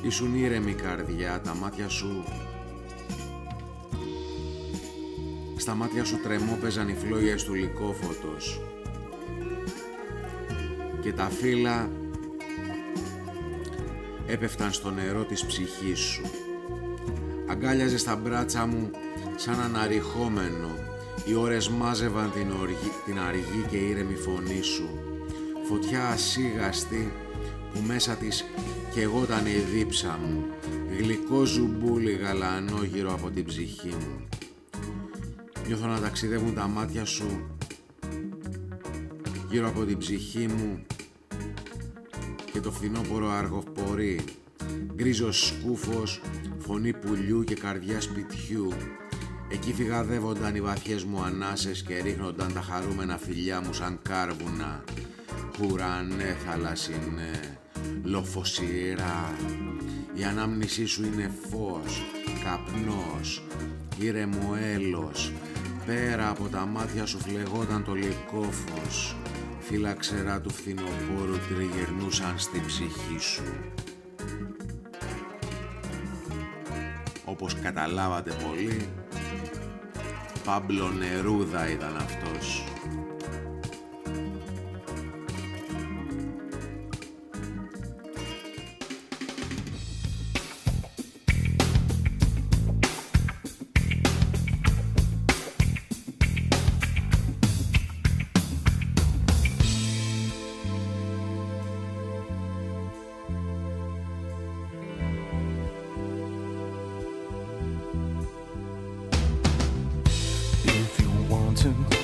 Ήσουν ήρεμη καρδιά, τα μάτια σου... Στα μάτια σου τρεμόπαιζαν οι φλόγες του λυκόφωτος και τα φύλλα έπεφταν στο νερό της ψυχής σου. Αγκάλιαζε στα μπράτσα μου σαν αναρριχόμενο. Οι ώρες μάζευαν την, οργή, την αργή και ήρεμη φωνή σου. Φωτιά ασίγαστη που μέσα της καιγόταν η δίψα μου. Γλυκό ζουμπούλι γαλανό γύρω από την ψυχή μου. Νιώθω να ταξιδεύουν τα μάτια σου γύρω από την ψυχή μου και το φθινόπωρο αργοπορεί. Γκρίζος σκούφος, φωνή πουλιού και καρδιά σπιτιού. Εκεί φυγαδεύονταν οι βαθιές μου ανάσες και ρίχνονταν τα χαρούμενα φιλιά μου σαν κάρβουνα. Χουρανέ θαλασσινέ, λοφοσιρά. Η ανάμνησή σου είναι φως, καπνός, ήρεμο έλος. Πέρα από τα μάτια σου φλεγόταν το λυκόφως. Φύλλα ξερά του φθινοπόρου τριγερνούσαν στη ψυχή σου. Όπως καταλάβατε πολύ, Πάμπλο Νερούδα ήταν αυτός. tune.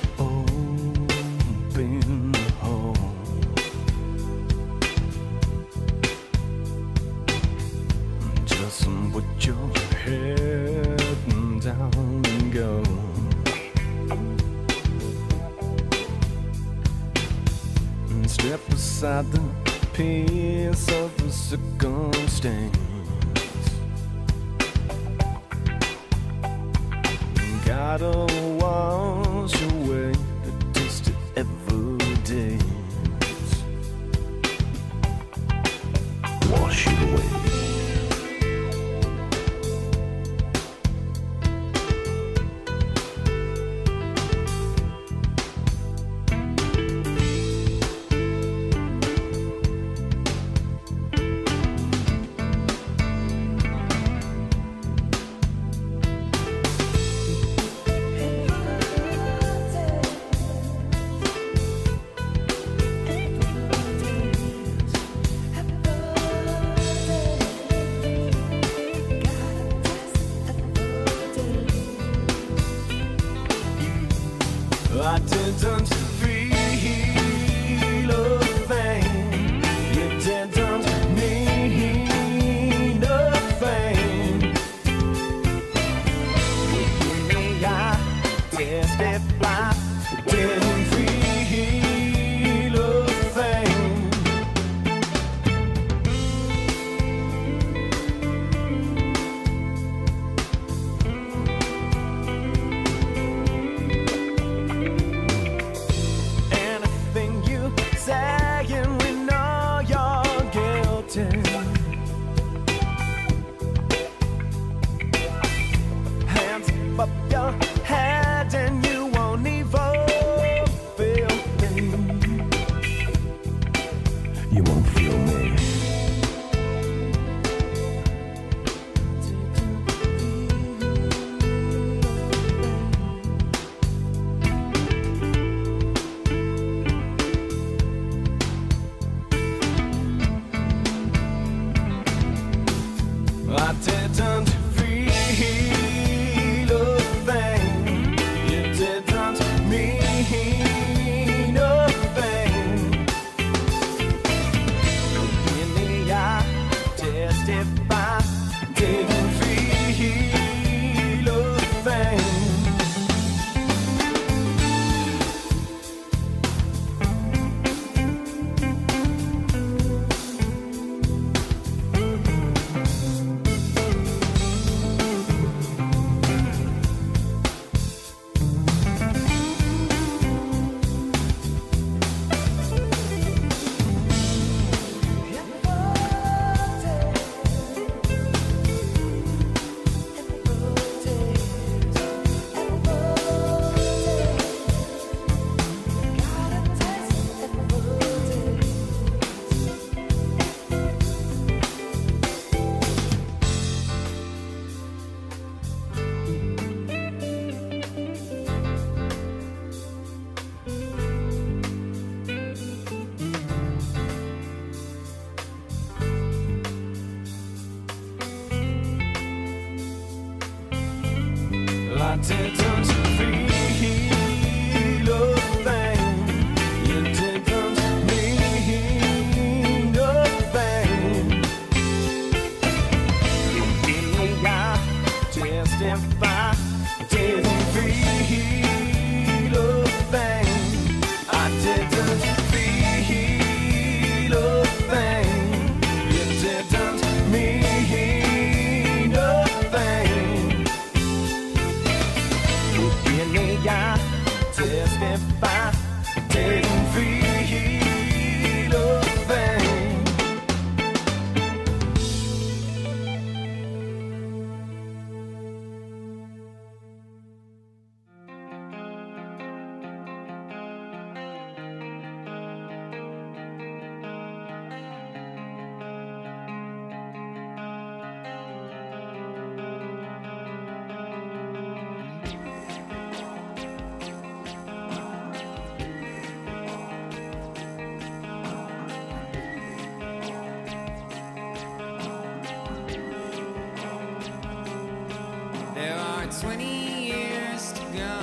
20 years to go.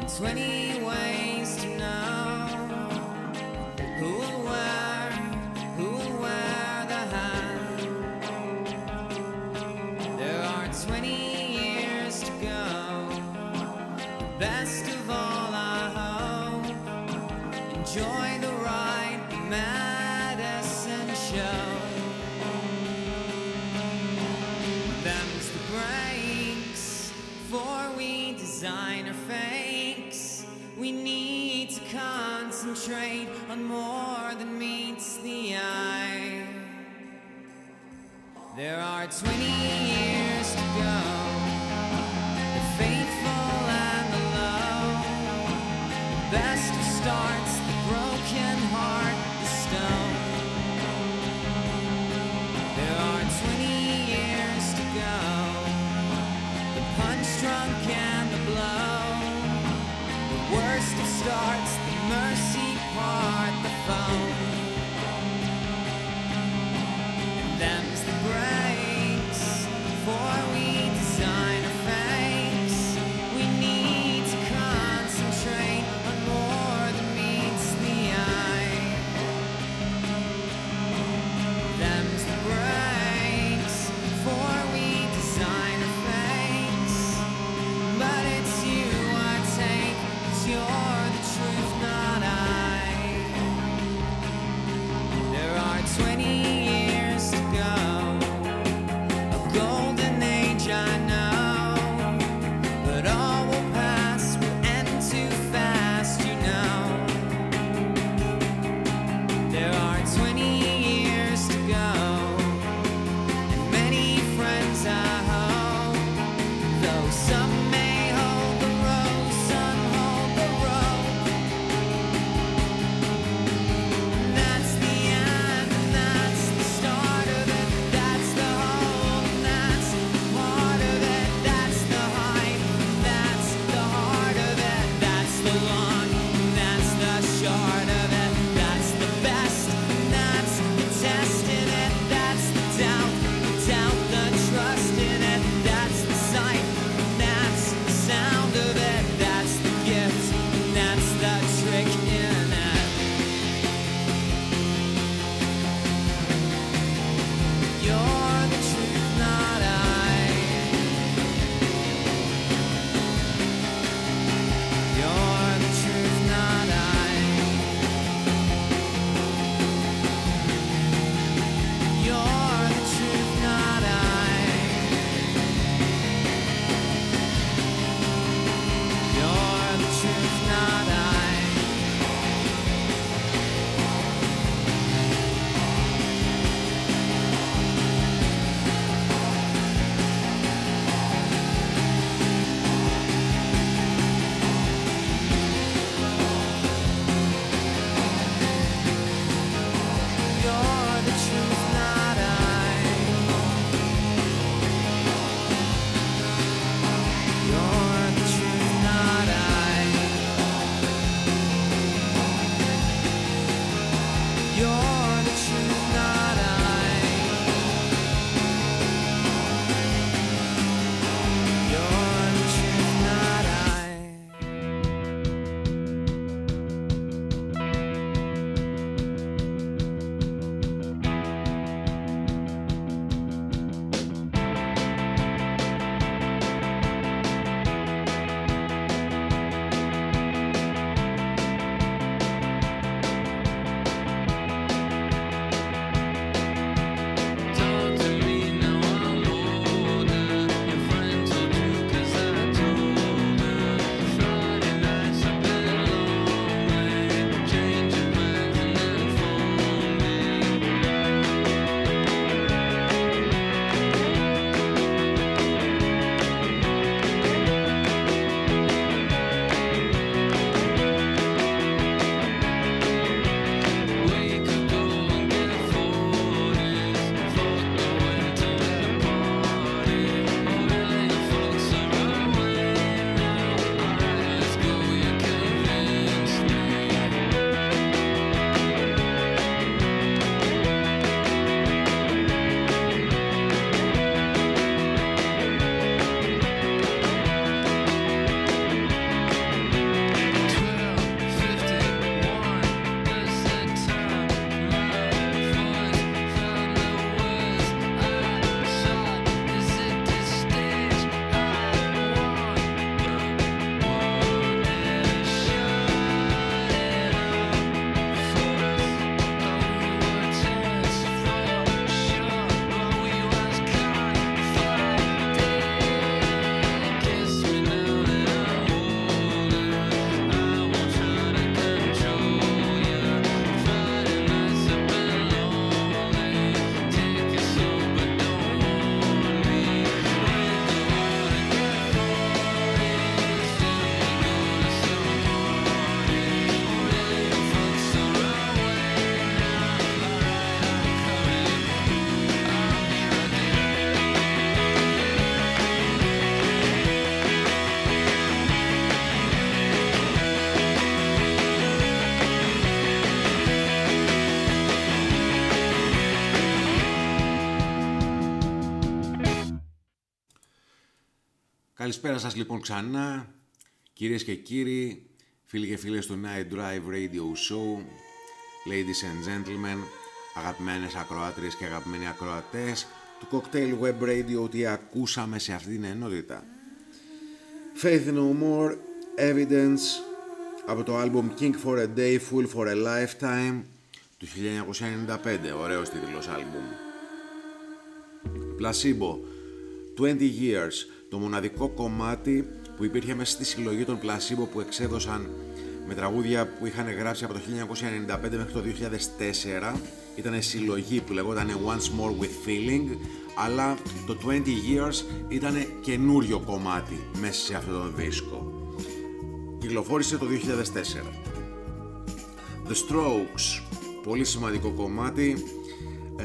And 20 ways Sweeney. Καλησπέρα σας λοιπόν ξανά, κυρίες και κύριοι, φίλοι και φίλες του Night Drive Radio Show, ladies and gentlemen, αγαπημένες ακροάτριες και αγαπημένοι ακροατές του Cocktail Web Radio, τι ακούσαμε σε αυτή την ενότητα. Faith No More, Evidence, από το album King for a Day, Full for a Lifetime, του 1995, ωραίος τίτλος άλμπουμ. Placebo, 20 Years, το μοναδικό κομμάτι που υπήρχε μέσα στη συλλογή των Placebo που εξέδωσαν με τραγούδια που είχαν γράψει από το 1995 μέχρι το 2004 ήταν συλλογή που λεγόταν Once More With Feeling αλλά το 20 Years ήταν καινούριο κομμάτι μέσα σε αυτό το δίσκο. Κυκλοφόρησε το 2004 The Strokes πολύ σημαντικό κομμάτι. Ε,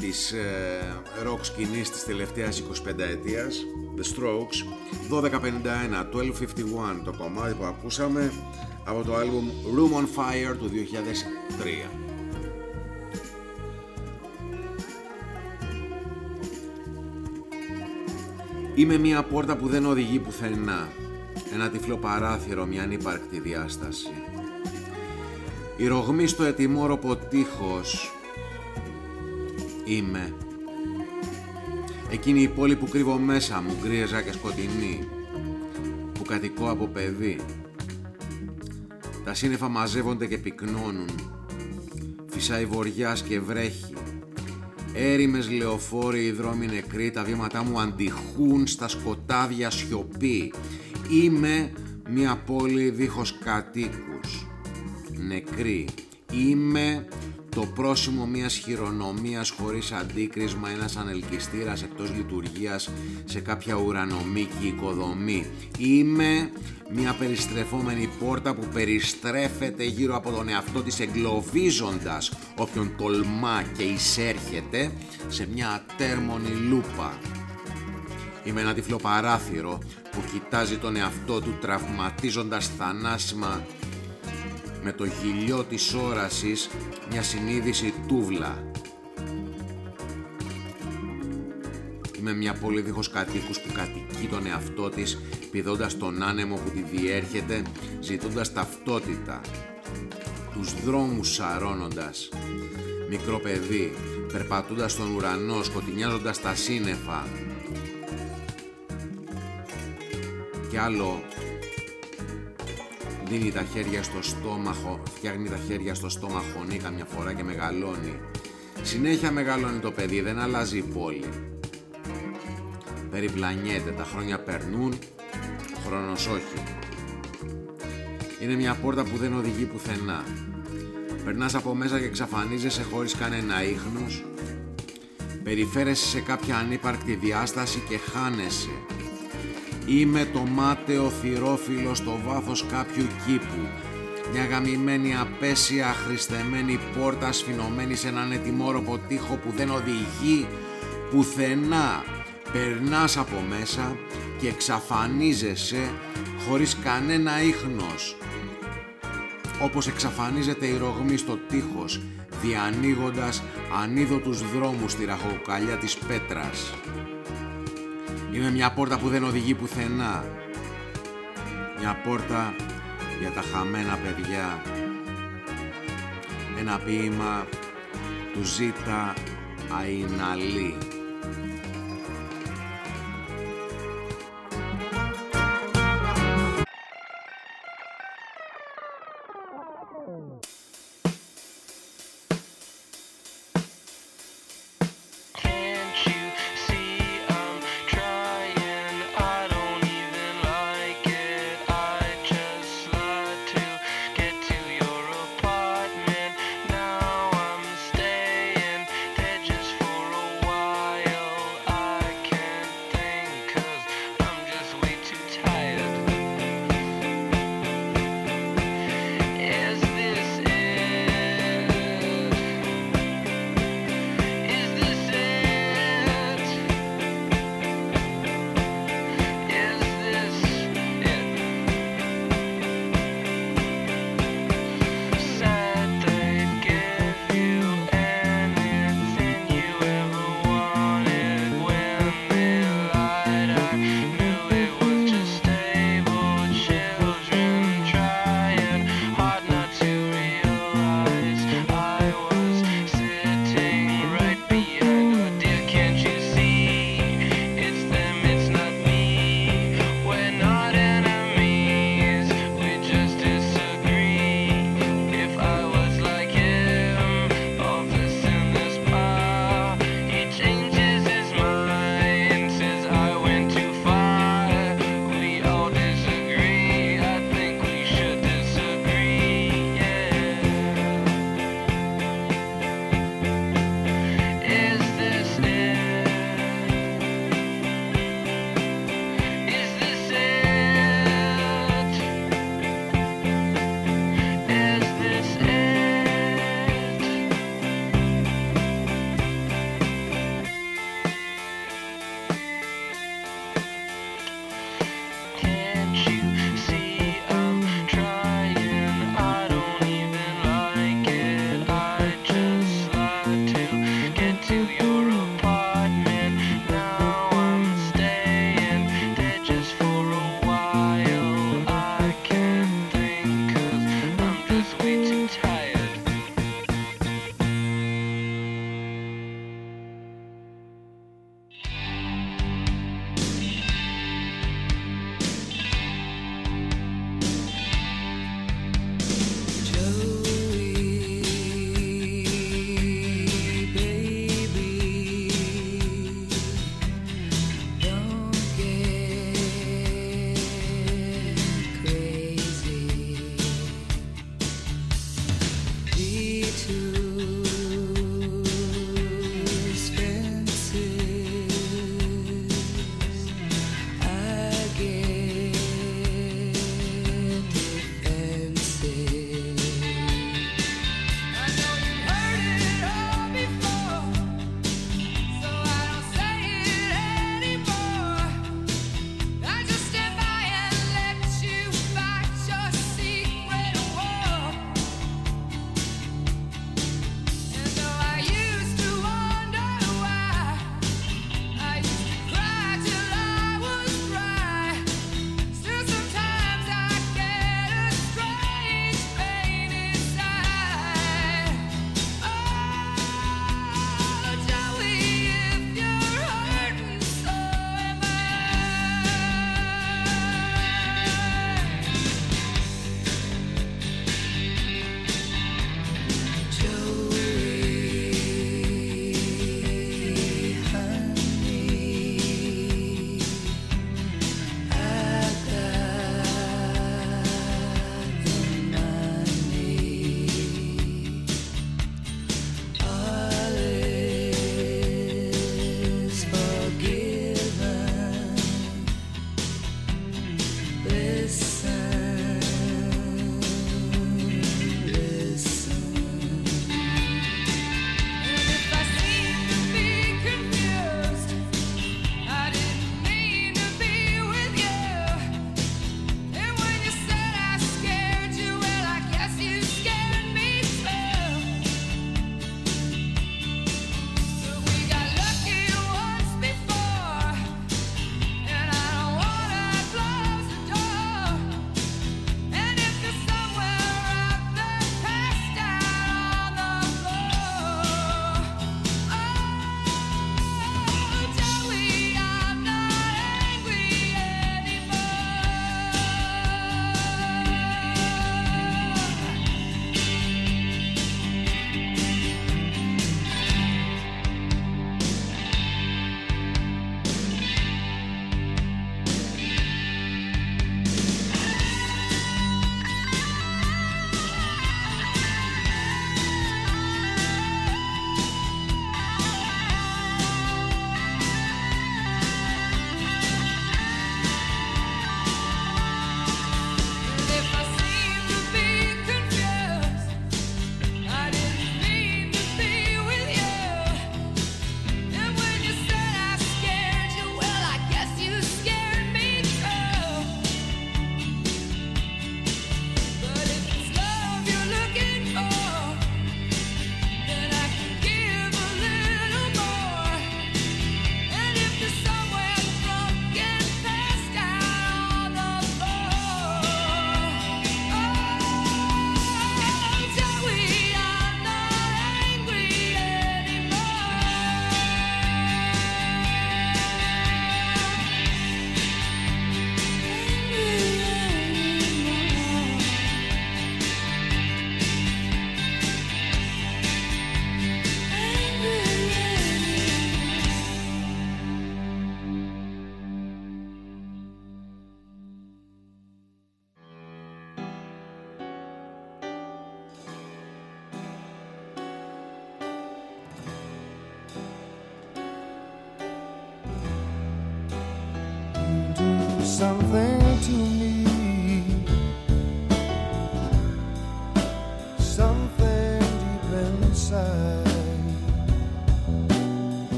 της ε, rock σκηνής της τελευταίας 25 ετίας The Strokes 1251 1251 το κομμάτι που ακούσαμε από το album Room on Fire του 2003 Είμαι μια πόρτα που δεν οδηγεί πουθενά. Ένα τυφλό παράθυρο, μια ανύπαρκτη διάσταση. Η ρογμή στο ετοιμόροπο τείχος Είμαι. Εκείνη η πόλη που κρύβω μέσα μου, γκρίζα και σκοτεινή Που κατοικώ από παιδί. Τα σύννεφα μαζεύονται και πυκνώνουν. Φυσάει βοριάς και βρέχει. Έρημες λεωφόροι, οι δρόμοι νεκροί Τα βήματά μου αντιχούν στα σκοτάδια σιωπή. Είμαι μια πόλη δίχως κατοίκους. Νεκρή Είμαι το πρόσημο μιας χειρονομίας χωρίς αντίκρισμα, ένας ανελκυστήρας εκτός λειτουργίας σε κάποια ουρανομίκη οικοδομή. Είμαι μια περιστρεφόμενη πόρτα που περιστρέφεται γύρω από τον εαυτό της εγκλωβίζοντας όποιον τολμά και εισέρχεται σε μια ατέρμονη λούπα. Είμαι ένα τυφλό παράθυρο που κοιτάζει τον εαυτό του τραυματίζοντας θανάσιμα με το γυλιό της όρασης μια συνείδηση τούβλα. Είμαι μια πόλη δίχως κατοίκους που κατοικεί τον εαυτό της πηδώντας τον άνεμο που τη διέρχεται ζητώντας ταυτότητα. Τους δρόμους σαρώνοντας. Μικρό παιδί περπατώντας στον ουρανό σκοτεινιάζοντας τα σύννεφα. Κι άλλο δίνει τα χέρια στο στόμαχο, φτιάχνει τα χέρια στο στόμα χωνή καμιά φορά και μεγαλώνει. Συνέχεια μεγαλώνει το παιδί, δεν αλλάζει η πόλη. Περιπλανιέται, τα χρόνια περνούν, ο χρόνος όχι. Είναι μια πόρτα που δεν οδηγεί πουθενά. Περνάς από μέσα και εξαφανίζεσαι χωρίς κανένα ίχνος. Περιφέρεσαι σε κάποια ανύπαρκτη διάσταση και χάνεσαι. Είμαι το μάταιο θυρόφυλλο στο βάθος κάποιου κήπου. Μια γαμημένη απέσια χρηστεμένη πόρτα σφινωμένη σε έναν ετοιμόροπο τοίχο που δεν οδηγεί πουθενά. Περνάς από μέσα και εξαφανίζεσαι χωρίς κανένα ίχνος. Όπως εξαφανίζεται η ρογμή στο τείχος, διανοίγοντας ανίδωτους δρόμους στη ραχοκαλιά της πέτρας. Είμαι μια πόρτα που δεν οδηγεί πουθενά. Μια πόρτα για τα χαμένα παιδιά. Ένα ποίημα του Ζήτα Αϊναλή.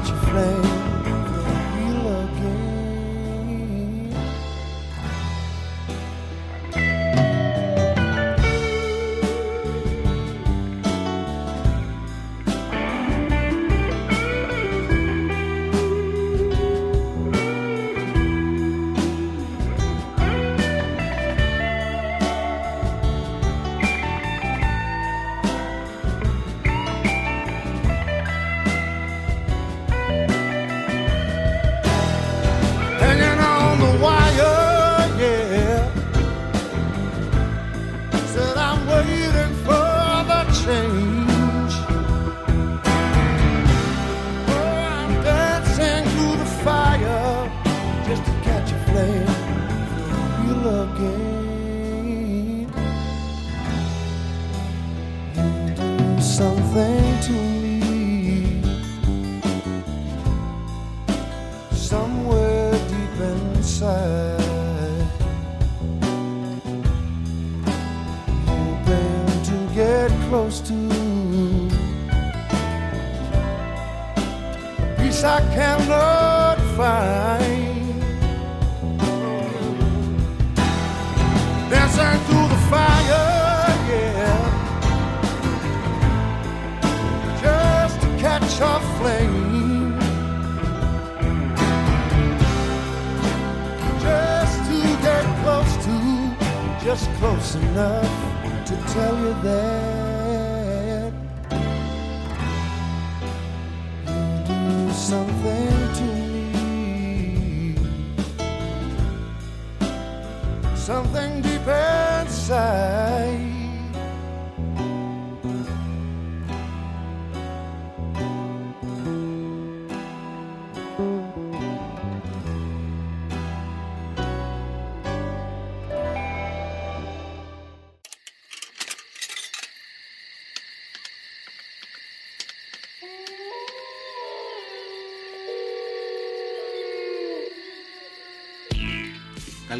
about a flame.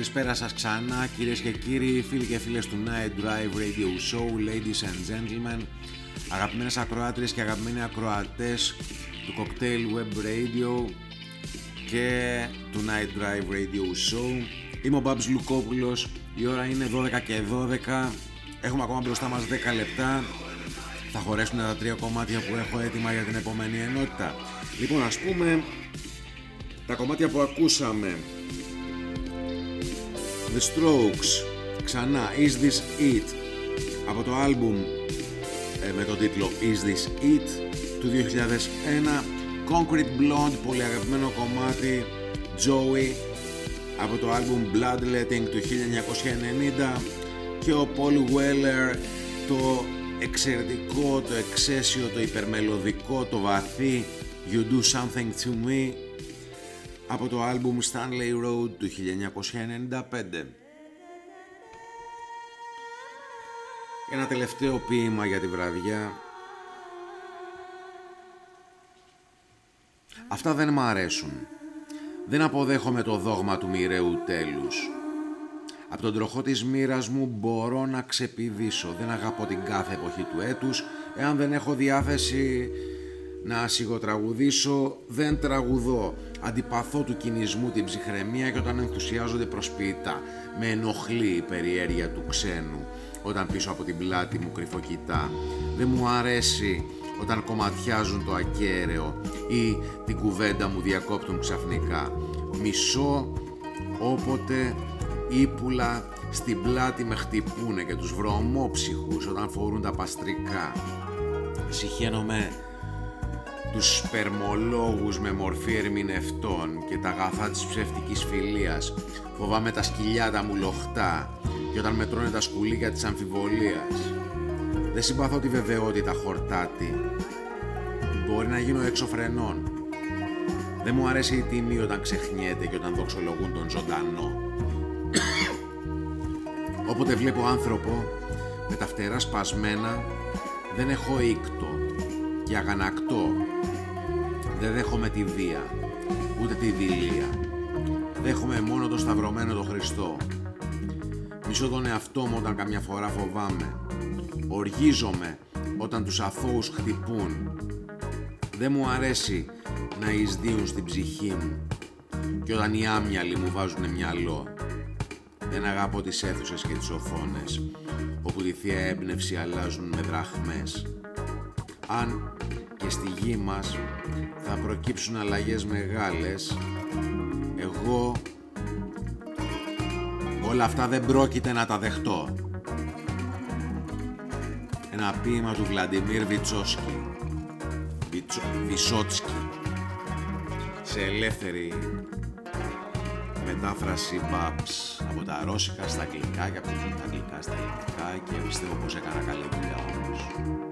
Καλησπέρα σας ξανά κυρίες και κύριοι, φίλοι και φίλες του Night Drive Radio Show, ladies and gentlemen, αγαπημένες ακροάτριες και αγαπημένοι ακροατές του Cocktail Web Radio και του Night Drive Radio Show. Είμαι ο Μπάμπης Λουκόπουλος, η ώρα είναι 12 και 12, έχουμε ακόμα μπροστά μας 10 λεπτά, θα χωρέσουν τα τρία κομμάτια που έχω έτοιμα για την επόμενη ενότητα. Λοιπόν, ας πούμε τα κομμάτια που ακούσαμε The Strokes. Ξανά Is This It; Από το άλμπουμ ε, με τον τίτλο Is This It του 2001 Concrete Blonde πολύ αγαπημένο κομμάτι. Joey από το άλμπουμ Bloodletting του 1990 και ο Paul Weller το εξαιρετικό, το εξαίσιο, το υπερμελωδικό, το βαθύ. You Do Something To Me από το άλμπουμ Stanley Road του 1995. Ένα τελευταίο ποίημα για τη βραδιά. Αυτά δεν μ' αρέσουν. Δεν αποδέχομαι το δόγμα του μοιραίου τέλους. Από τον τροχό της μοίρας μου μπορώ να ξεπηδήσω. Δεν αγαπώ την κάθε εποχή του έτους. Εάν δεν έχω διάθεση να σιγοτραγουδήσω δεν τραγουδώ. Αντιπαθώ του κινησμού την ψυχραιμία και όταν ενθουσιάζονται προσποιητά. Με ενοχλεί η περιέργεια του ξένου όταν πίσω από την πλάτη μου κρυφοκοιτά. Δεν μου αρέσει όταν κομματιάζουν το ακέραιο ή την κουβέντα μου διακόπτουν ξαφνικά. Μισώ όποτε ύπουλα στην πλάτη με χτυπούνε και τους βρωμόψυχους όταν φορούν τα παστρικά. Συχαίνομαι τους σπερμολόγους με μορφή ερμηνευτών και τα αγαθά της ψεύτικης φιλίας. Φοβάμαι τα σκυλιά τα μου λοχτά και όταν με τρώνε τα σκουλίκια της αμφιβολίας. Δεν συμπαθώ τη βεβαιότητα χορτάτη. Μπορεί να γίνω εξωφρενών. Δεν μου αρέσει η τιμή όταν ξεχνιέται και όταν δοξολογούν τον ζωντανό. Όποτε βλέπω άνθρωπο με τα φτερά σπασμένα δεν έχω ήκτο και αγανακτώ. Δεν δέχομαι τη βία, ούτε τη δειλία. Δέχομαι μόνο το σταυρωμένο το Χριστό. Μισώ τον εαυτό μου όταν καμιά φορά φοβάμαι. Οργίζομαι όταν τους αθώους χτυπούν. Δεν μου αρέσει να εισδύουν στην ψυχή μου και όταν οι άμυαλοι μου βάζουν μυαλό. Δεν αγαπώ τις αίθουσες και τις οθόνες όπου τη θεία έμπνευση αλλάζουν με δραχμές. Αν και στη γη μας θα προκύψουν αλλαγές μεγάλες, εγώ όλα αυτά δεν πρόκειται να τα δεχτώ. Ένα ποίημα του Βλαντιμίρ Βιτσόσκι. Βιτσο... Βισότσκι. Σε ελεύθερη μετάφραση Babs από τα ρώσικα στα αγγλικά και από τα αγγλικά στα ελληνικά και πιστεύω πως έκανα καλή δουλειά όμως.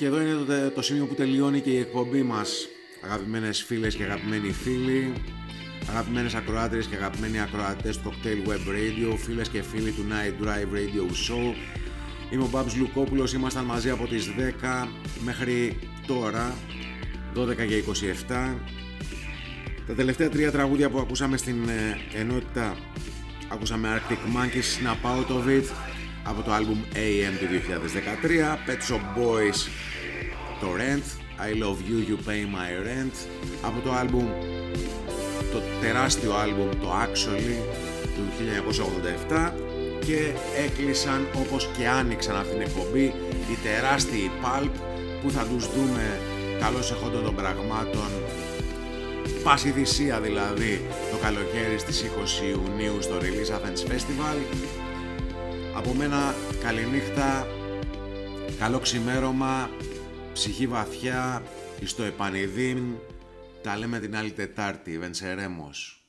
Και εδώ είναι το, σημείο που τελειώνει και η εκπομπή μας. Αγαπημένες φίλες και αγαπημένοι φίλοι, αγαπημένες ακροάτριες και αγαπημένοι ακροατές του Cocktail Web Radio, φίλες και φίλοι του Night Drive Radio Show. Είμαι ο Μπάμπης Λουκόπουλος, ήμασταν μαζί από τις 10 μέχρι τώρα, 12 και 27. Τα τελευταία τρία τραγούδια που ακούσαμε στην ε, ενότητα ακούσαμε Arctic Monkeys, Snap Out of It από το album AM του 2013, Pet Boys το Rent, I Love You, You Pay My Rent, από το άλμπουμ, το τεράστιο άλμπουμ, το Actually, του 1987 και έκλεισαν όπως και άνοιξαν αυτήν την εκπομπή οι τεράστιοι Pulp που θα τους δούμε καλώς εχόντων των πραγμάτων πάση θυσία δηλαδή το καλοκαίρι στις 20 Ιουνίου στο Release Athens Festival. Από μένα καληνύχτα καλό ξημέρωμα Ψυχή βαθιά, στο επανειδήν, τα λέμε την άλλη Τετάρτη, Βενσερέμος.